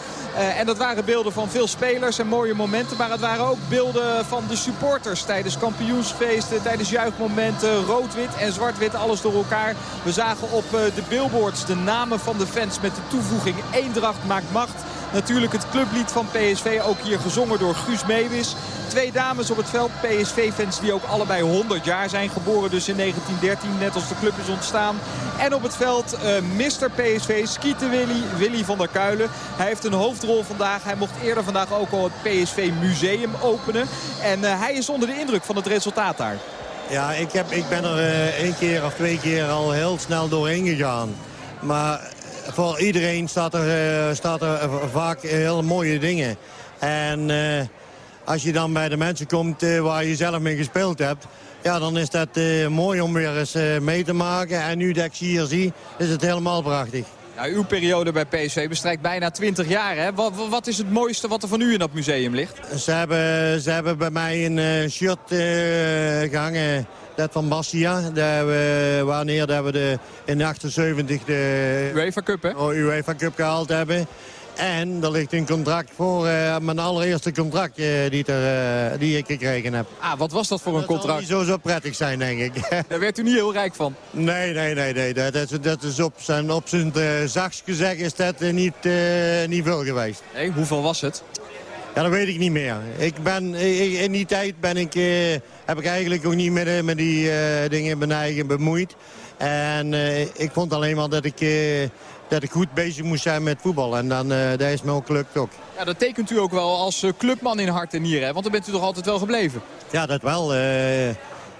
En dat waren beelden van veel spelers en mooie momenten. Maar het waren ook beelden van de supporters tijdens kampioensfeesten, tijdens juichmomenten. Rood-wit en zwart-wit, alles door elkaar. We zagen op de billboards de namen van de fans met de toevoeging Eendracht maakt macht. Natuurlijk het clublied van PSV, ook hier gezongen door Guus Meewis. Twee dames op het veld, PSV-fans die ook allebei 100 jaar zijn. Geboren dus in 1913, net als de club is ontstaan. En op het veld uh, Mr. PSV, Skieten Willy, Willy van der Kuilen. Hij heeft een hoofdrol vandaag. Hij mocht eerder vandaag ook al het PSV Museum openen. En uh, hij is onder de indruk van het resultaat daar. Ja, ik, heb, ik ben er uh, één keer of twee keer al heel snel doorheen gegaan. Maar voor iedereen staat er, staat er vaak hele mooie dingen. En als je dan bij de mensen komt uh, waar je zelf mee gespeeld hebt... ja, dan is dat uh, mooi om weer eens uh, mee te maken. En nu dat ik ze hier zie, is het helemaal prachtig. Uw periode bij PSV bestrijkt bijna 20 jaar. Hè? Wat, wat, is het mooiste wat er van u in dat museum ligt? Ze hebben, ze hebben bij mij een shirt gehangen... Dat van Bastia, dat we, wanneer dat we de, in 78 de UEFA Cup, hè? Oh, UEFA Cup gehaald hebben. En er ligt een contract voor uh, mijn allereerste contract uh, die, uh, die ik gekregen heb. Ah, wat was dat voor een contract? Dat zal niet zo, zo prettig zijn, denk ik. Daar werd u niet heel rijk van? Nee, nee, nee. nee. Dat, dat, dat is op zijn, op zijn zachtst gezegd is dat niet, niet veel geweest. Nee, hoeveel was het? Ja, dat weet ik niet meer. Ik ben, in die tijd ben ik, heb ik eigenlijk ook niet met, met die dingen mijn eigen bemoeid. En ik vond alleen maar dat ik dat ik goed bezig moest zijn met voetbal. En dan, uh, dat is me ook gelukt ook. Ja, dat tekent u ook wel als uh, clubman in hart en nieren, hè? want dan bent u toch altijd wel gebleven? Ja, dat wel. Uh,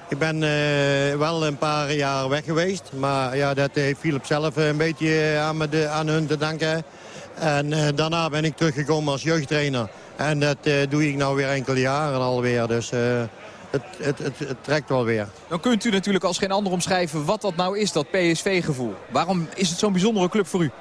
ik ben wel een paar jaar weg geweest. Maar ja, dat heeft Philip zelf een beetje aan, me de, aan hun te danken. En daarna ben ik teruggekomen als jeugdtrainer. En dat doe ik nou weer enkele jaren alweer. Dus het, het, het, het, trekt wel weer. Dan kunt u natuurlijk als geen ander omschrijven wat dat nou is, dat PSV-gevoel. Waarom is het zo'n bijzondere club voor u?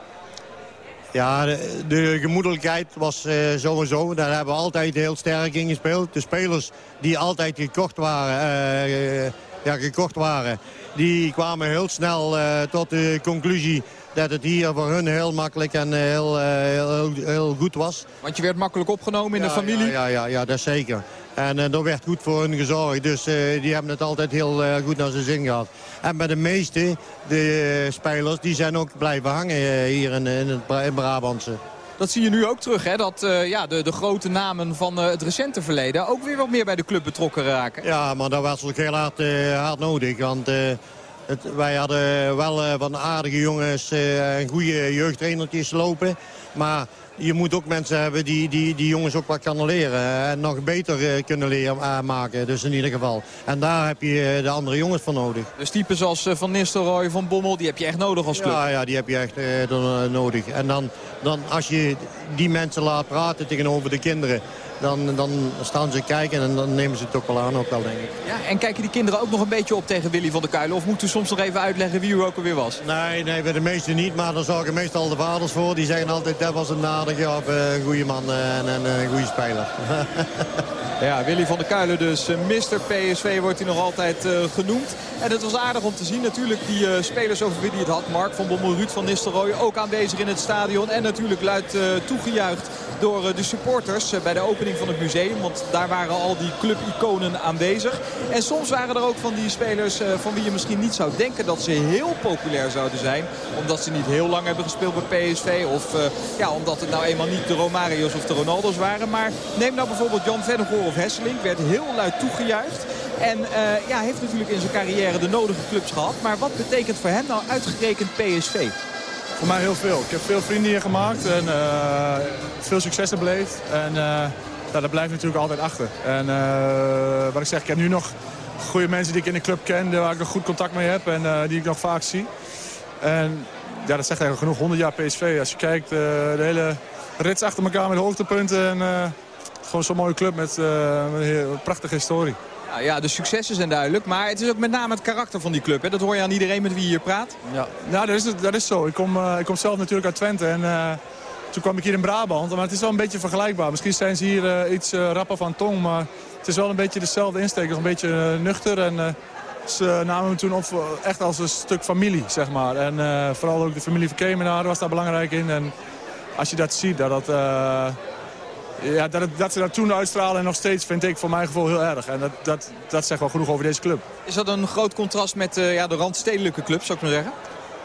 Ja, de, de gemoedelijkheid was sowieso. Daar hebben we altijd heel sterk in gespeeld. De spelers die altijd gekocht waren, ja, gekocht waren die kwamen heel snel tot de conclusie dat het hier voor hun heel makkelijk en heel, heel, heel, goed was. Want je werd makkelijk opgenomen in ja, de familie? Ja, ja, ja, ja, dat zeker. En uh, er werd goed voor hun gezorgd. Dus uh, die hebben het altijd heel uh, goed naar zijn zin gehad. En bij de meeste de spelers die zijn ook blijven hangen hier in, in het in Brabantse. Dat zie je nu ook terug, hè? dat ja, de, de grote namen van het recente verleden ook weer wat meer bij de club betrokken raken. Ja, maar dat was ook heel hard, hard nodig. Want het, wij hadden wel van aardige jongens en goede jeugdtrainertjes lopen. Maar je moet ook mensen hebben die, die, die jongens ook wat kunnen leren. En nog beter eh, kunnen leren uh, maken, dus in ieder geval. En daar heb je de andere jongens voor nodig. Dus types als Van Nistelrooy, Van Bommel, die heb je echt nodig als club? Ja, ja die heb je echt uh, nodig. En dan, dan als je die mensen laat praten tegenover de kinderen dan, dan staan ze kijken en dan nemen ze het ook wel aan, ook wel, denk ik. Ja, en kijken die kinderen ook nog een beetje op tegen Willy van der Kuilen? Of moet u soms nog even uitleggen wie u ook alweer was? Nee, nee bij de meesten niet, maar dan zorgen meestal de vaders voor. Die zeggen altijd, dat was een aardige of een goede man eh, en een, een goede speler. Ja, Willy van der Kuilen dus. Eh, Mr. PSV wordt hij nog altijd uh, genoemd. En het was aardig om te zien natuurlijk die uh, spelers over wie hij het had. Mark van Bommel, Ruud van Nistelrooy ook aanwezig in het stadion. En natuurlijk luid uh, toegejuicht door de supporters bij de opening van het museum. Want daar waren al die clubiconen aanwezig. En soms waren er ook van die spelers van wie je misschien niet zou denken dat ze heel populair zouden zijn. Omdat ze niet heel lang hebben gespeeld bij PSV. Of ja, omdat het nou eenmaal niet de Romario's of de Ronaldo's waren. Maar neem nou bijvoorbeeld Jan Vennegoor of Hesseling. Werd heel luid toegejuicht. En uh, ja, heeft natuurlijk in zijn carrière de nodige clubs gehad. Maar wat betekent voor hem nou uitgerekend PSV? Voor mij heel veel. Ik heb veel vrienden hier gemaakt en uh, veel successen beleefd. En uh, ja, dat blijft natuurlijk altijd achter. En wat ik zeg, ik heb nu nog goede mensen die ik in de club ken, waar ik nog goed contact mee heb en die ik nog vaak zie. En ja, dat zegt eigenlijk genoeg. 100 jaar PSV. Als je kijkt, de hele rits achter elkaar met hoogtepunten. En, gewoon zo'n mooie club met, met een prachtige historie. Ja, ja, de successen zijn duidelijk. Maar het is ook met name het karakter van die club. Hè? Dat hoor je aan iedereen met wie je hier praat. Ja, nou, dat, is, dat is zo. Ik kom, uh, ik kom zelf natuurlijk uit Twente. En uh, toen kwam ik hier in Brabant. Maar het is wel een beetje vergelijkbaar. Misschien zijn ze hier iets rapper van tong. Maar het is wel een beetje dezelfde insteek. Een beetje nuchter en ze namen me toen op echt als een stuk familie, zeg maar. En vooral ook de familie van Kemenaar was daar belangrijk in. En als je dat ziet, dat, dat, ja, dat, dat ze dat toen uitstralen en nog steeds vind ik voor mijn gevoel heel erg. En dat, dat, dat zegt wel genoeg over deze club. Is dat een groot contrast met ja, de randstedelijke club, zou ik maar zeggen?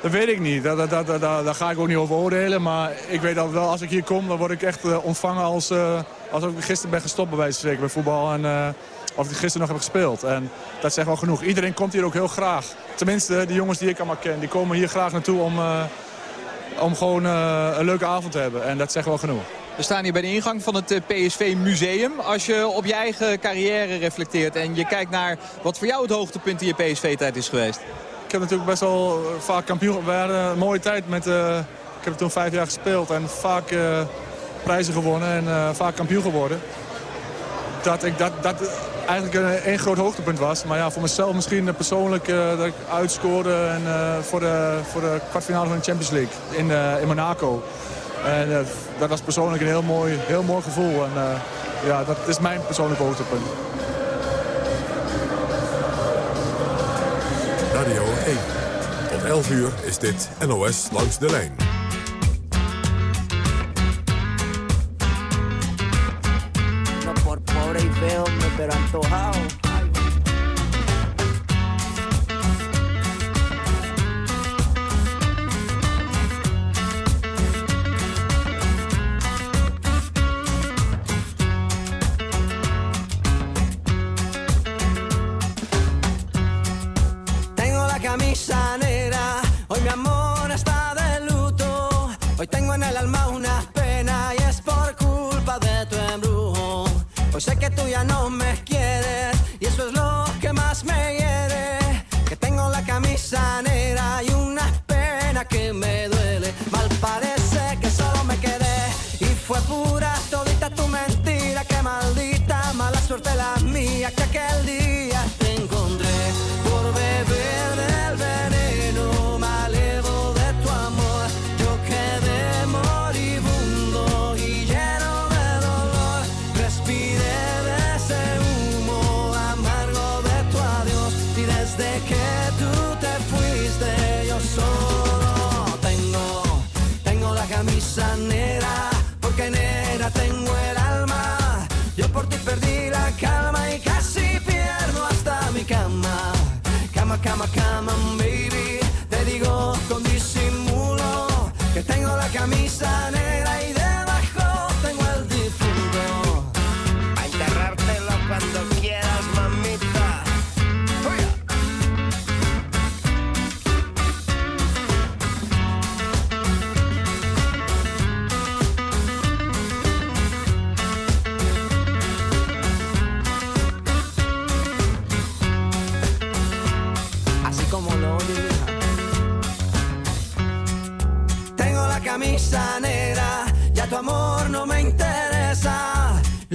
Dat weet ik niet. Daar, daar, daar, daar, ga ik ook niet over oordelen. Maar ik weet dat wel, als ik hier kom, dan word ik echt uh, ontvangen als, uh, als ik gisteren ben gestopt bij wijze van spreken bij voetbal. En, uh, of ik gisteren nog heb gespeeld. En dat zegt wel genoeg. Iedereen komt hier ook heel graag. Tenminste, de jongens die ik allemaal ken, die komen hier graag naartoe om, om gewoon een leuke avond te hebben. En dat zegt wel genoeg. We staan hier bij de ingang van het PSV Museum. Als je op je eigen carrière reflecteert en je kijkt naar wat voor jou het hoogtepunt in je PSV-tijd is geweest. Ik heb natuurlijk best wel vaak kampioen. We hadden een mooie tijd met... Uh, ik heb toen vijf jaar gespeeld en vaak prijzen gewonnen en vaak kampioen geworden. Dat ik dat, dat eigenlijk een, een groot hoogtepunt was. Maar ja, voor mezelf misschien persoonlijk dat ik uitscoorde en, voor, de, voor de kwartfinale van de Champions League in, in Monaco. En dat was persoonlijk een heel mooi, heel mooi gevoel. En ja, dat is mijn persoonlijke hoogtepunt. Radio 1. Tot 11 uur is dit NOS Langs de Lijn.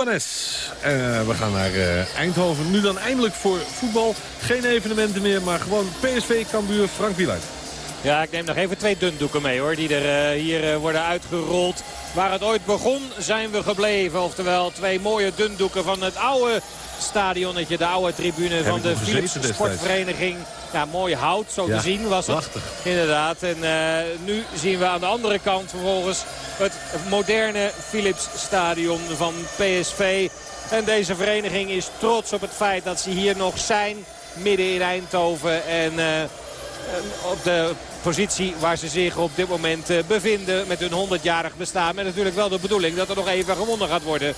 Eh, we gaan naar eh, Eindhoven. Nu dan eindelijk voor voetbal. Geen evenementen meer, maar gewoon PSV, Cambuur, Frank Wieluid. Ja, ik neem nog even twee dundoeken mee hoor. Die er uh, hier uh, worden uitgerold. Waar het ooit begon zijn we gebleven. Oftewel twee mooie dundoeken van het oude stadionnetje. De oude tribune van de Philips Sportvereniging. Ja, mooi hout, zo Ja, te zien was het. prachtig. Inderdaad. En eh, nu zien we aan de andere kant vervolgens het moderne Philips Stadion van PSV. En deze vereniging is trots op het feit dat ze hier nog zijn. Midden in Eindhoven. En eh, eh, op de positie waar ze zich op dit moment eh, bevinden met hun 100-jarig bestaan. Met natuurlijk wel de bedoeling dat er nog even gewonnen gaat worden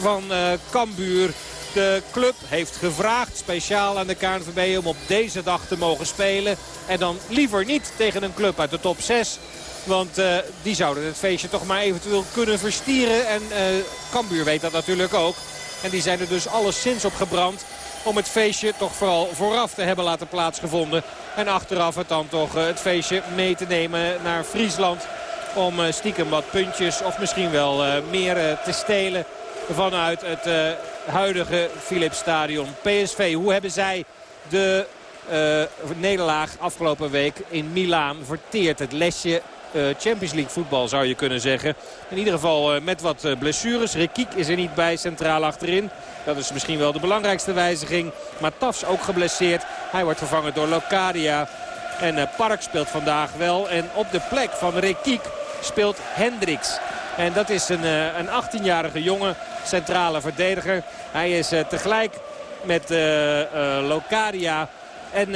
van eh Cambuur. De club heeft gevraagd speciaal aan de KNVB om op deze dag te mogen spelen. En dan liever niet tegen een club uit de top 6. Want eh, die zouden het feestje toch maar eventueel kunnen verstieren. En eh Cambuur weet dat natuurlijk ook. En die zijn er dus alleszins op gebrand om het feestje toch vooral vooraf te hebben laten plaatsgevonden. En achteraf het dan toch eh, het feestje mee te nemen naar Friesland. Om eh, stiekem wat puntjes of misschien wel eh, meer te stelen vanuit het huidige Philips Stadion. PSV, hoe hebben zij de eh, nederlaag afgelopen week in Milaan verteerd? Het lesje Champions League voetbal zou je kunnen zeggen. In ieder geval met wat blessures. Rekiek is er niet bij centraal achterin. Dat is misschien wel de belangrijkste wijziging. Maar Tafs ook geblesseerd. Hij wordt vervangen door Locadia. En eh, Park speelt vandaag wel. En op de plek van Rekiek speelt Hendricks. En dat is een, eh, een 18-jarige jongen, centrale verdediger. Hij is eh, tegelijk met eh, Locadia en...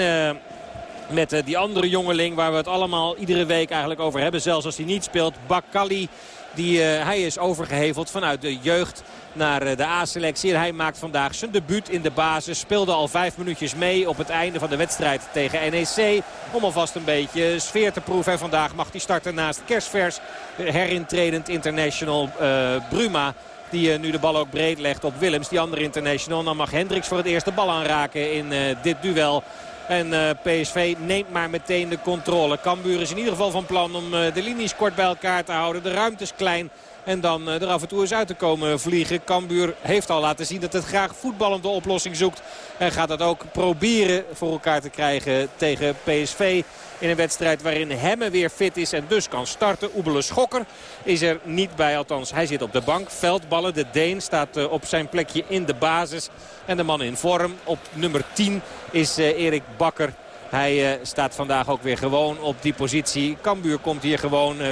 met die andere jongeling waar we het allemaal iedere week eigenlijk over hebben. Zelfs als hij niet speelt. Bakali. Die, eh, hij is overgeheveld vanuit de jeugd naar eh, de A-selectie. En hij maakt vandaag zijn debuut in de basis. Speelde al vijf minuutjes mee op het einde van de wedstrijd tegen NEC. Om alvast een beetje sfeer te proeven. En vandaag mag hij starten naast kerstvers. de Herintredend international eh, Bruma. Die nu de bal ook breed legt op Willems, die andere international. Dan mag Hendricks voor het eerst de bal aanraken in dit duel. En eh, PSV neemt maar meteen de controle. Cambuur is in ieder geval van plan om eh, de linies kort bij elkaar te houden. De ruimte is klein. En dan eh, er af en toe eens uit te komen vliegen. Cambuur heeft al laten zien dat het graag voetballende oplossing zoekt. En gaat dat ook proberen voor elkaar te krijgen tegen PSV. In een wedstrijd waarin Hemme weer fit is en dus kan starten. Oebele Schokker is er niet bij. Althans, hij zit op de bank. Veldballen, de Deen, staat eh, op zijn plekje in de basis. En de man in vorm op nummer 10 is eh, Erik Bakker. Hij eh, staat vandaag ook weer gewoon op die positie. Cambuur komt hier gewoon eh,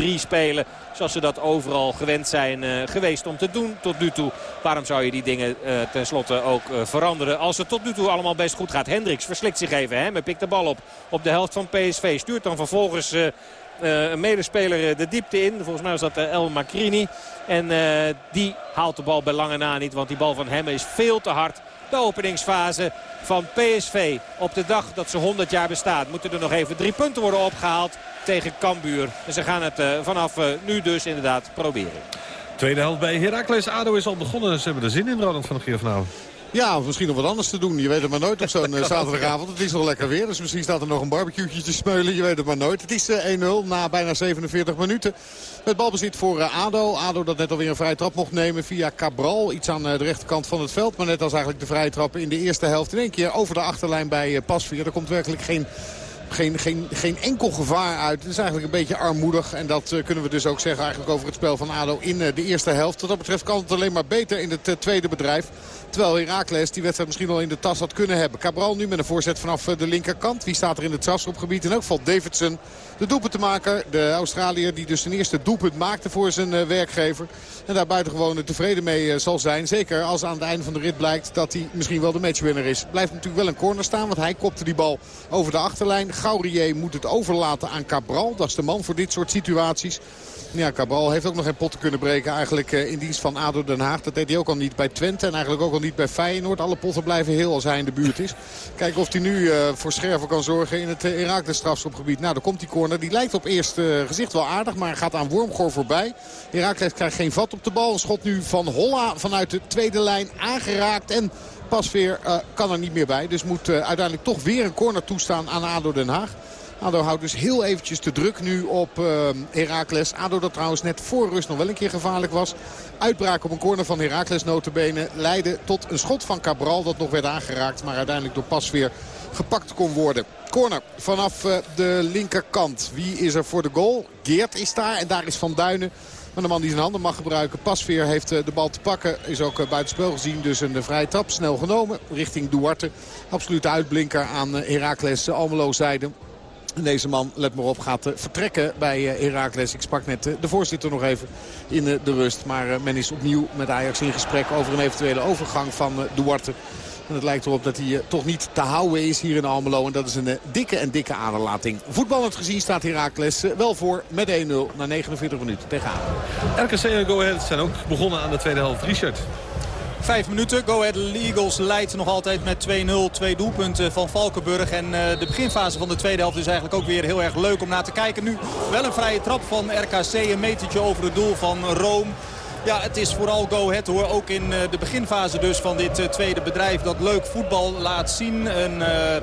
4-3-3 spelen. Zoals ze dat overal gewend zijn eh, geweest om te doen tot nu toe. Waarom zou je die dingen eh, tenslotte ook eh, veranderen? Als het tot nu toe allemaal best goed gaat. Hendricks verslikt zich even. Hè? Pikt de bal op op de helft van PSV. Stuurt dan vervolgens... eh, eh, een medespeler eh, de diepte in. Volgens mij was dat eh, El Macrini. En eh, die haalt de bal bij lange na niet. Want die bal van hem is veel te hard. De openingsfase van PSV op de dag dat ze 100 jaar bestaat. Moeten er nog even drie punten worden opgehaald tegen Cambuur. En ze gaan het eh, vanaf eh, nu dus inderdaad proberen. Tweede helft bij Heracles ADO is al begonnen. Ze hebben er zin in, Ronald van der Geer vanavond. Ja, of misschien nog wat anders te doen. Je weet het maar nooit op zo'n eh, zaterdagavond. Het is nog lekker weer, dus misschien staat er nog een barbecue'tje te smeulen. Je weet het maar nooit. Het is eh, 1-0 na bijna 47 minuten. Met balbezit voor eh, ADO. ADO dat net alweer een vrije trap mocht nemen via Cabral. Iets aan eh, de rechterkant van het veld. Maar net als eigenlijk de vrije trap in de eerste helft. In één keer over de achterlijn bij eh, Pasveer. Er komt werkelijk geen... Geen, geen, geen enkel gevaar uit. Het is eigenlijk een beetje armoedig. En dat eh, kunnen we dus ook zeggen eigenlijk over het spel van ADO in eh, de eerste helft. Wat dat betreft kan het alleen maar beter in het eh, tweede bedrijf. Terwijl Heracles die wedstrijd misschien wel in de tas had kunnen hebben. Cabral nu met een voorzet vanaf de linkerkant. Wie staat er in het strafschopgebied? In elk geval Davidson. De doelpunt te maken. De Australiër die dus zijn eerste doelpunt maakte voor zijn eh, werkgever. En daar buitengewoon tevreden mee eh, zal zijn. Zeker als aan het einde van de rit blijkt dat hij misschien wel de matchwinner is. Blijft natuurlijk wel een corner staan. Want hij kopte die bal over de achterlijn. Gaurier moet het overlaten aan Cabral. Dat is de man voor dit soort situaties. Ja, Cabral heeft ook nog geen potten kunnen breken eigenlijk eh, in dienst van ADO Den Haag. Dat deed hij ook al niet bij Twente en eigenlijk ook al niet bij Feyenoord. Alle potten blijven heel als hij in de buurt is. Kijken of hij nu eh, voor scherven kan zorgen in het uh, Herakles strafschopgebied. Nou, daar komt die corner. Die lijkt op eerste gezicht wel aardig, maar gaat aan Wormgoor voorbij. Herakles krijgt geen vat op de bal. Schot nu van Holla vanuit de tweede lijn aangeraakt en... Pasveer uh, kan er niet meer bij. Dus moet uh, uiteindelijk toch weer een corner toestaan aan ADO Den Haag. ADO houdt dus heel eventjes de druk nu op uh, Heracles. ADO dat trouwens net voor rust nog wel een keer gevaarlijk was. Uitbraak op een corner van Heracles notabene leidde tot een schot van Cabral dat nog werd aangeraakt. Maar uiteindelijk door Pasveer gepakt kon worden. Corner vanaf eh, de linkerkant. Wie is er voor de goal? Geert is daar en daar is Van Duinen. Maar de man die zijn handen mag gebruiken. Pasveer heeft eh, de bal te pakken. Is ook eh, buitenspel gezien. Dus een vrije trap. Snel genomen richting Duarte. Absolute uitblinker aan Heracles Almelo zijde. En deze man, let maar op, gaat vertrekken bij Heracles. Ik sprak net de voorzitter nog even in de rust. Maar men is opnieuw met Ajax in gesprek over een eventuele overgang van Duarte. En het lijkt erop dat hij uh, toch niet te houden is hier in Almelo. En dat is een uh, dikke en dikke aderlating. Voetballend gezien staat Herakles uh, wel voor met 1-0 na 49 minuten tegen RKC en Go Ahead zijn ook begonnen aan de tweede helft. Richard. Vijf minuten. Go Ahead Eagles leidt nog altijd met 2-0. Twee doelpunten van Valkenburg. En uh, de beginfase van de tweede helft is eigenlijk ook weer heel erg leuk om naar te kijken. Nu wel een vrije trap van RKC. Een metertje over het doel van Rome. Ja, het is vooral Go Ahead hoor. Ook in eh, de beginfase dus van dit eh, tweede bedrijf dat leuk voetbal laat zien. Eh,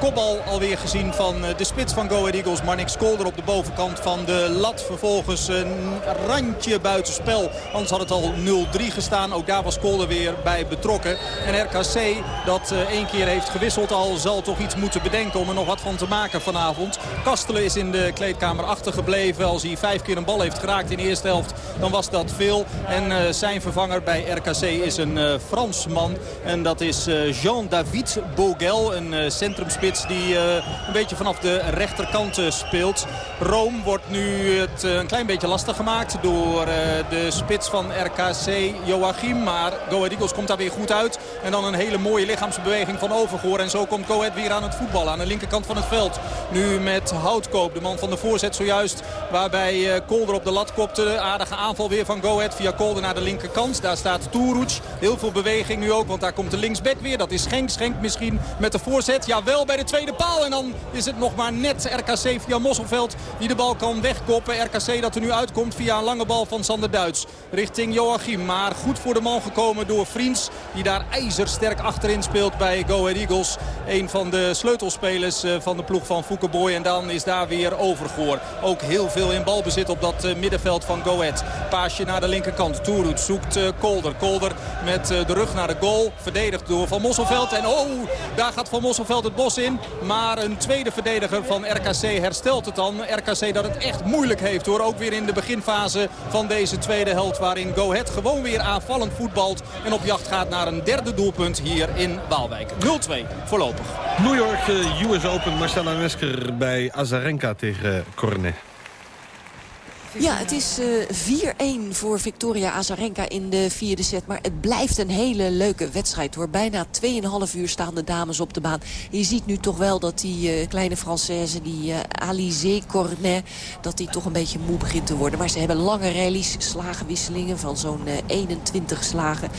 kopbal alweer gezien van de spits van Go Ahead Eagles. Marnix Kolder op de bovenkant van de lat. Vervolgens een randje buitenspel. Anders had het al 0-3 gestaan. Ook daar was Kolder weer bij betrokken. En RKC dat één keer heeft gewisseld al zal toch iets moeten bedenken om er nog wat van te maken vanavond. Kastelen is in de kleedkamer achtergebleven. Als hij vijf keer een bal heeft geraakt in de eerste helft dan was dat veel. En uh, zijn vervanger bij RKC is een Fransman. En dat is Jean-David Bogel. Een centrumspits die een beetje vanaf de rechterkant speelt. Rome wordt nu het een klein beetje lastig gemaakt door de spits van RKC Joachim. Maar Go Ahead Eagles komt daar weer goed uit. En dan een hele mooie lichaamsbeweging van Overgoor. En zo komt Go Ahead weer aan het voetballen aan de linkerkant van het veld. Nu met Houtkoop, de man van de voorzet zojuist. Waarbij Kolder op de lat kopte. Aardige aanval weer van Go Ahead via Kolder naar de linkerkant. Daar staat Toeruc. Heel veel beweging nu ook, want daar komt de linksback weer. Dat is Schenk. Schenk misschien met de voorzet. Jawel, bij de tweede paal. En dan is het nog maar net RKC via Mosselveld die de bal kan wegkoppen. RKC dat er nu uitkomt via een lange bal van Sander Duits. Richting Joachim. Maar goed voor de man gekomen door Vriends. Die daar ijzersterk achterin speelt bij Go Ahead Eagles. Een van de sleutelspelers eh, van de ploeg van Foukeboy. En dan is daar weer Overgoor. Ook heel veel in balbezit op dat eh, middenveld van Go Ahead. Paasje naar de linkerkant. Toeroet zoekt uh, Kolder. Kolder met de rug naar de goal. Verdedigd door Van Mosselveld. En oh, daar gaat Van Mosselveld het bos in. Maar een tweede verdediger van RKC herstelt het dan. RKC dat het echt moeilijk heeft hoor. Ook weer in de beginfase van deze tweede helft. Waarin Go Ahead gewoon weer aanvallend voetbalt. En op jacht gaat naar een derde doelpunt hier in Waalwijk. 0-2 voorlopig. New York uh, US Open. Marcella Mesker bij Azarenka tegen Cornet. Ja, het is uh, 4-1 voor Victoria Azarenka in de vierde set. Maar het blijft een hele leuke wedstrijd hoor. Bijna 2,5 uur staan de dames op de baan. Je ziet nu toch wel dat die uh, kleine Française, die uh, Cornet... dat die toch een beetje moe begint te worden. Maar ze hebben lange rallies, slagenwisselingen van zo'n 21 slagen.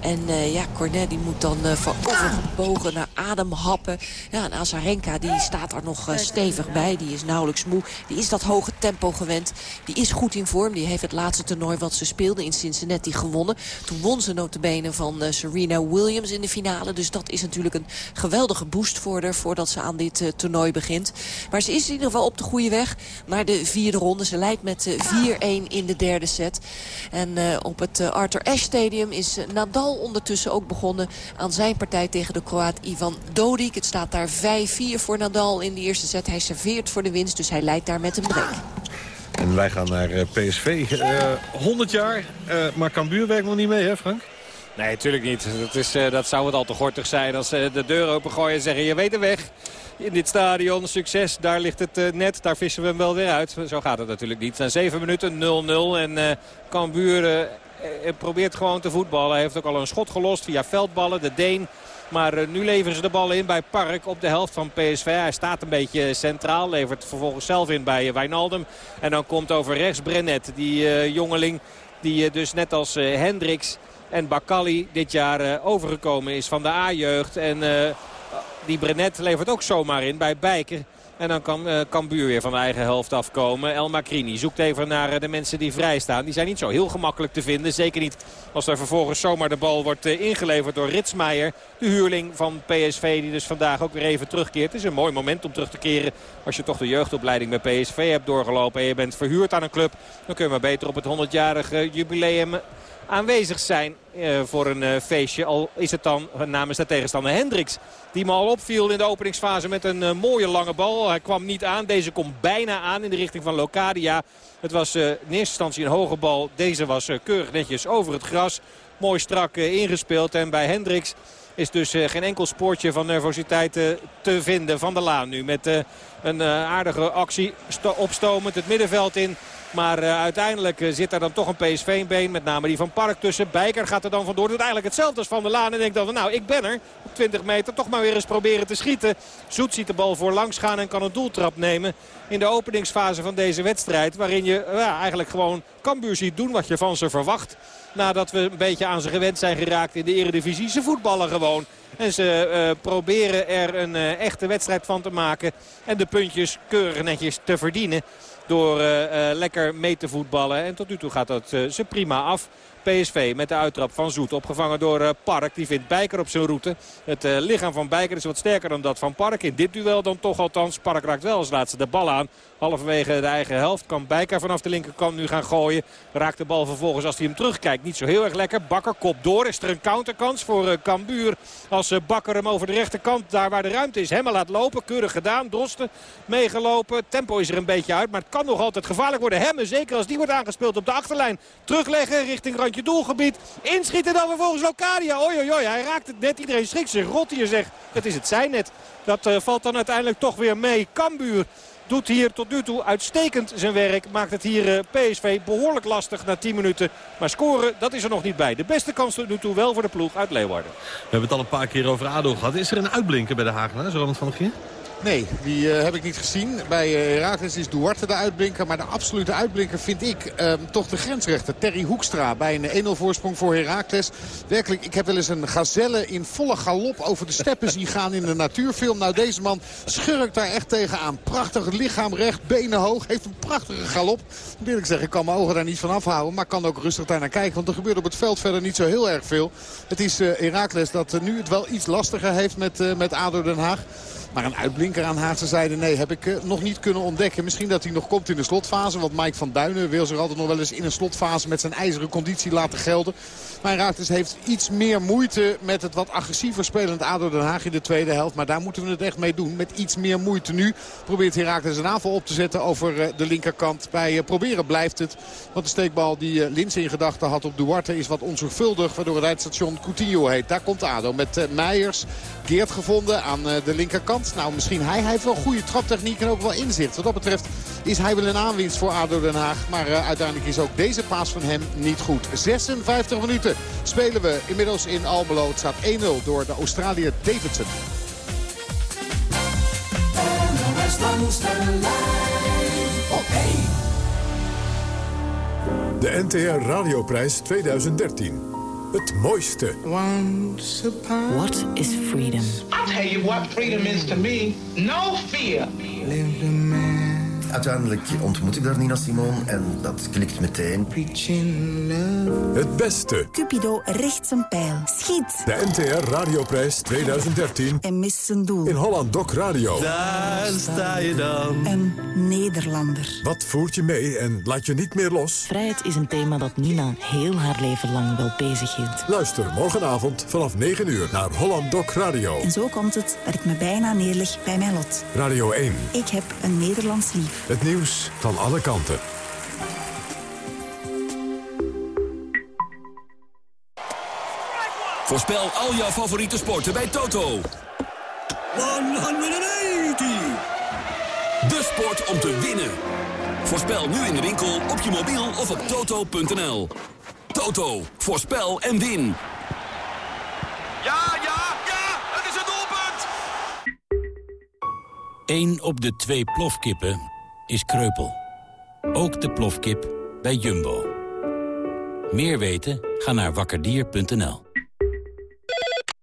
En ja, Cornet die moet dan van overgebogen naar adem happen. Ja, en Azarenka die staat er nog stevig bij. Die is nauwelijks moe. Die is dat hoge tempo gewend. Die is goed in vorm. Die heeft het laatste toernooi wat ze speelde in Cincinnati gewonnen. Toen won ze notabene van uh, Serena Williams in de finale. Dus dat is natuurlijk een geweldige boost voor haar voordat ze aan dit uh, toernooi begint. Maar ze is in ieder geval op de goede weg naar de vierde ronde. Ze leidt met uh, 4-1 in de derde set. En op het Arthur Ashe Stadium is Nadal ondertussen ook begonnen aan zijn partij tegen de Kroaat Ivan Dodik. Het staat daar 5-4 voor Nadal in de eerste set. Hij serveert voor de winst, dus hij leidt daar met een break. En wij gaan naar uh, PSV. Uh, 100 jaar, uh, maar Cambuur werkt nog niet mee, hè Frank? Nee, natuurlijk niet. Dat, is, dat zou het al te gortig zijn als ze de deur opengooien en zeggen... je weet de weg in dit stadion. Succes, daar ligt het net. Daar vissen we hem wel weer uit. Zo gaat het natuurlijk niet. Na 7 minuten 0-0 en Cambuur probeert gewoon te voetballen. Hij heeft ook al een schot gelost via veldballen. De Deen maar uh, nu leveren ze de bal in bij Park op de helft van PSV. Hij staat een beetje centraal. Levert vervolgens zelf in bij uh, Wijnaldum. En dan komt over rechts Brenet. Die uh, jongeling die dus net als Hendricks en Bakali dit jaar overgekomen is van de A-jeugd. En die Brenet levert ook zomaar in bij Bijker. En dan kan uh, weer van de eigen helft afkomen. El Macrini zoekt even naar uh, de mensen die vrij staan. Die zijn niet zo heel gemakkelijk te vinden. Zeker niet als er vervolgens zomaar de bal wordt uh, ingeleverd door Ritsmeijer. De huurling van PSV die dus vandaag ook weer even terugkeert. Het is een mooi moment om terug te keren. Als je toch de jeugdopleiding bij PSV hebt doorgelopen en je bent verhuurd aan een club. Dan kun je maar beter op het 100-jarige jubileum aanwezig zijn eh, voor een eh, feestje. Al is het dan namens de tegenstander Hendricks. Die me al opviel in de openingsfase met een eh, mooie lange bal. Hij kwam niet aan. Deze komt bijna aan in de richting van Locadia. Het was in eerste instantie een hoge bal. Deze was keurig netjes over het gras. Mooi strak ingespeeld. En bij Hendricks is dus geen enkel spoortje van nervositeit te vinden. Van de Laan nu met een aardige actie opstomend het middenveld in. Maar uh, uiteindelijk uh, zit daar dan toch een PSV-been. Met name die van Park tussen. Bijker gaat er dan vandoor. Doet eigenlijk hetzelfde als Van der Laan. En denkt dan, nou ik ben er. Op 20 meter toch maar weer eens proberen te schieten. Zoet ziet de bal voorlangs gaan en kan een doeltrap nemen. In de openingsfase van deze wedstrijd. Waarin je uh, eigenlijk gewoon Cambuur ziet doen wat je van ze verwacht. Nadat we een beetje aan ze gewend zijn geraakt in de eredivisie. Ze voetballen gewoon. En ze proberen er een echte wedstrijd van te maken. En de puntjes keurig netjes te verdienen. Door uh, lekker mee te voetballen. En tot nu toe gaat dat ze prima af. PSV met de uittrap van Zoet. Opgevangen door Park. Die vindt Bijker op zijn route. Het lichaam van Bijker is wat sterker dan dat van Park. In dit duel dan toch althans. Park raakt wel als laatste de bal aan. Halverwege de eigen helft kan Bijker vanaf de linkerkant nu gaan gooien. Raakt de bal vervolgens als hij hem terugkijkt. Niet zo heel erg lekker. Bakker kop door. Is er een counterkans voor uh, Cambuur. Als uh, Bakker hem over de rechterkant, daar waar de ruimte is, hem laat lopen. Keurig gedaan. Drosten meegelopen. Tempo is er een beetje uit. Maar het kan nog altijd gevaarlijk worden. Hemmen, zeker als die wordt aangespeeld op de achterlijn. Terugleggen richting randje doelgebied. Inschieten dan vervolgens Locadia. Oei, oei, oei. Hij raakt het net. Iedereen schrikt zich rot hier zegt. Het is het zijn net. Dat uh, valt dan uiteindelijk toch weer mee. Cambuur doet hier tot nu toe uitstekend zijn werk. Maakt het hier uh, PSV behoorlijk lastig na 10 minuten. Maar scoren, dat is er nog niet bij. De beste kans tot nu toe wel voor de ploeg uit Leeuwarden. We hebben het al een paar keer over ADO gehad. Is er een uitblinker bij de Hagenaars, Ronald van der Gier? Nee, die uh, heb ik niet gezien. Bij uh, Herakles is Duarte de uitblinker. Maar de absolute uitblinker vind ik uh, toch de grensrechter. Terry Hoekstra bij een 1-0 voorsprong voor Herakles. Werkelijk, ik heb wel eens een gazelle in volle galop over de steppen zien gaan in de natuurfilm. Nou, deze man schurkt daar echt tegenaan. Prachtig lichaam recht, benen hoog. Heeft een prachtige galop. Ik eerlijk zeggen, ik kan mijn ogen daar niet van afhouden. Maar kan ook rustig daar naar kijken. Want er gebeurt op het veld verder niet zo heel erg veel. Het is Herakles dat nu het wel iets lastiger heeft met, met ADO Den Haag. Maar een uitblinker aan Haagse zijde, nee, heb ik uh, nog niet kunnen ontdekken. Misschien dat hij nog komt in de slotfase. Want Mike van Duinen wil zich altijd nog wel eens in een slotfase met zijn ijzeren conditie laten gelden. Maar Raakles heeft iets meer moeite met het wat agressiever spelend ADO Den Haag in de tweede helft. Maar daar moeten we het echt mee doen. Met iets meer moeite nu probeert Herakles een aanval op te zetten over uh, de linkerkant. Bij uh, proberen blijft het. Want de steekbal die uh, Lins in gedachten had op Duarte is wat onzorgvuldig. Waardoor het eindstation Coutinho heet. Daar komt ADO met Meijers. Geert gevonden aan de linkerkant. Nou, misschien hij, hij heeft wel goede traptechniek en ook wel inzicht. Wat dat betreft is hij wel een aanwinst voor ADO Den Haag. Maar uiteindelijk is ook deze paas van hem niet goed. 56 minuten spelen we inmiddels in Almelo. Het staat 1-0 door de Australiër Davidson. De NTR Radioprijs 2013. Het mooiste. What is freedom? I'll tell you what freedom is to me. No fear. Uiteindelijk ontmoet ik daar Nina Simone en dat klikt meteen. Het beste. Cupido richt zijn pijl. Schiet. De NTR Radioprijs 2013. En mist zijn doel. In Holland Doc Radio. Daar sta je dan. Een Nederlander. Wat voert je mee en laat je niet meer los? Vrijheid is een thema dat Nina heel haar leven lang wel bezig hield. Luister morgenavond vanaf 9 uur naar Holland Doc Radio. En zo komt het dat ik me bijna neerleg bij mijn lot. Radio 1. Ik heb een Nederlands lief. Het nieuws van alle kanten. Voorspel al jouw favoriete sporten bij Toto. 180! De sport om te winnen. Voorspel nu in de winkel, op je mobiel of op toto.nl. Toto, voorspel en win. Ja, ja, ja, het is een doelpunt! Eén op de twee plofkippen is kreupel. Ook de plofkip bij Jumbo. Meer weten? Ga naar wakkerdier.nl.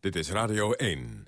Dit is Radio 1.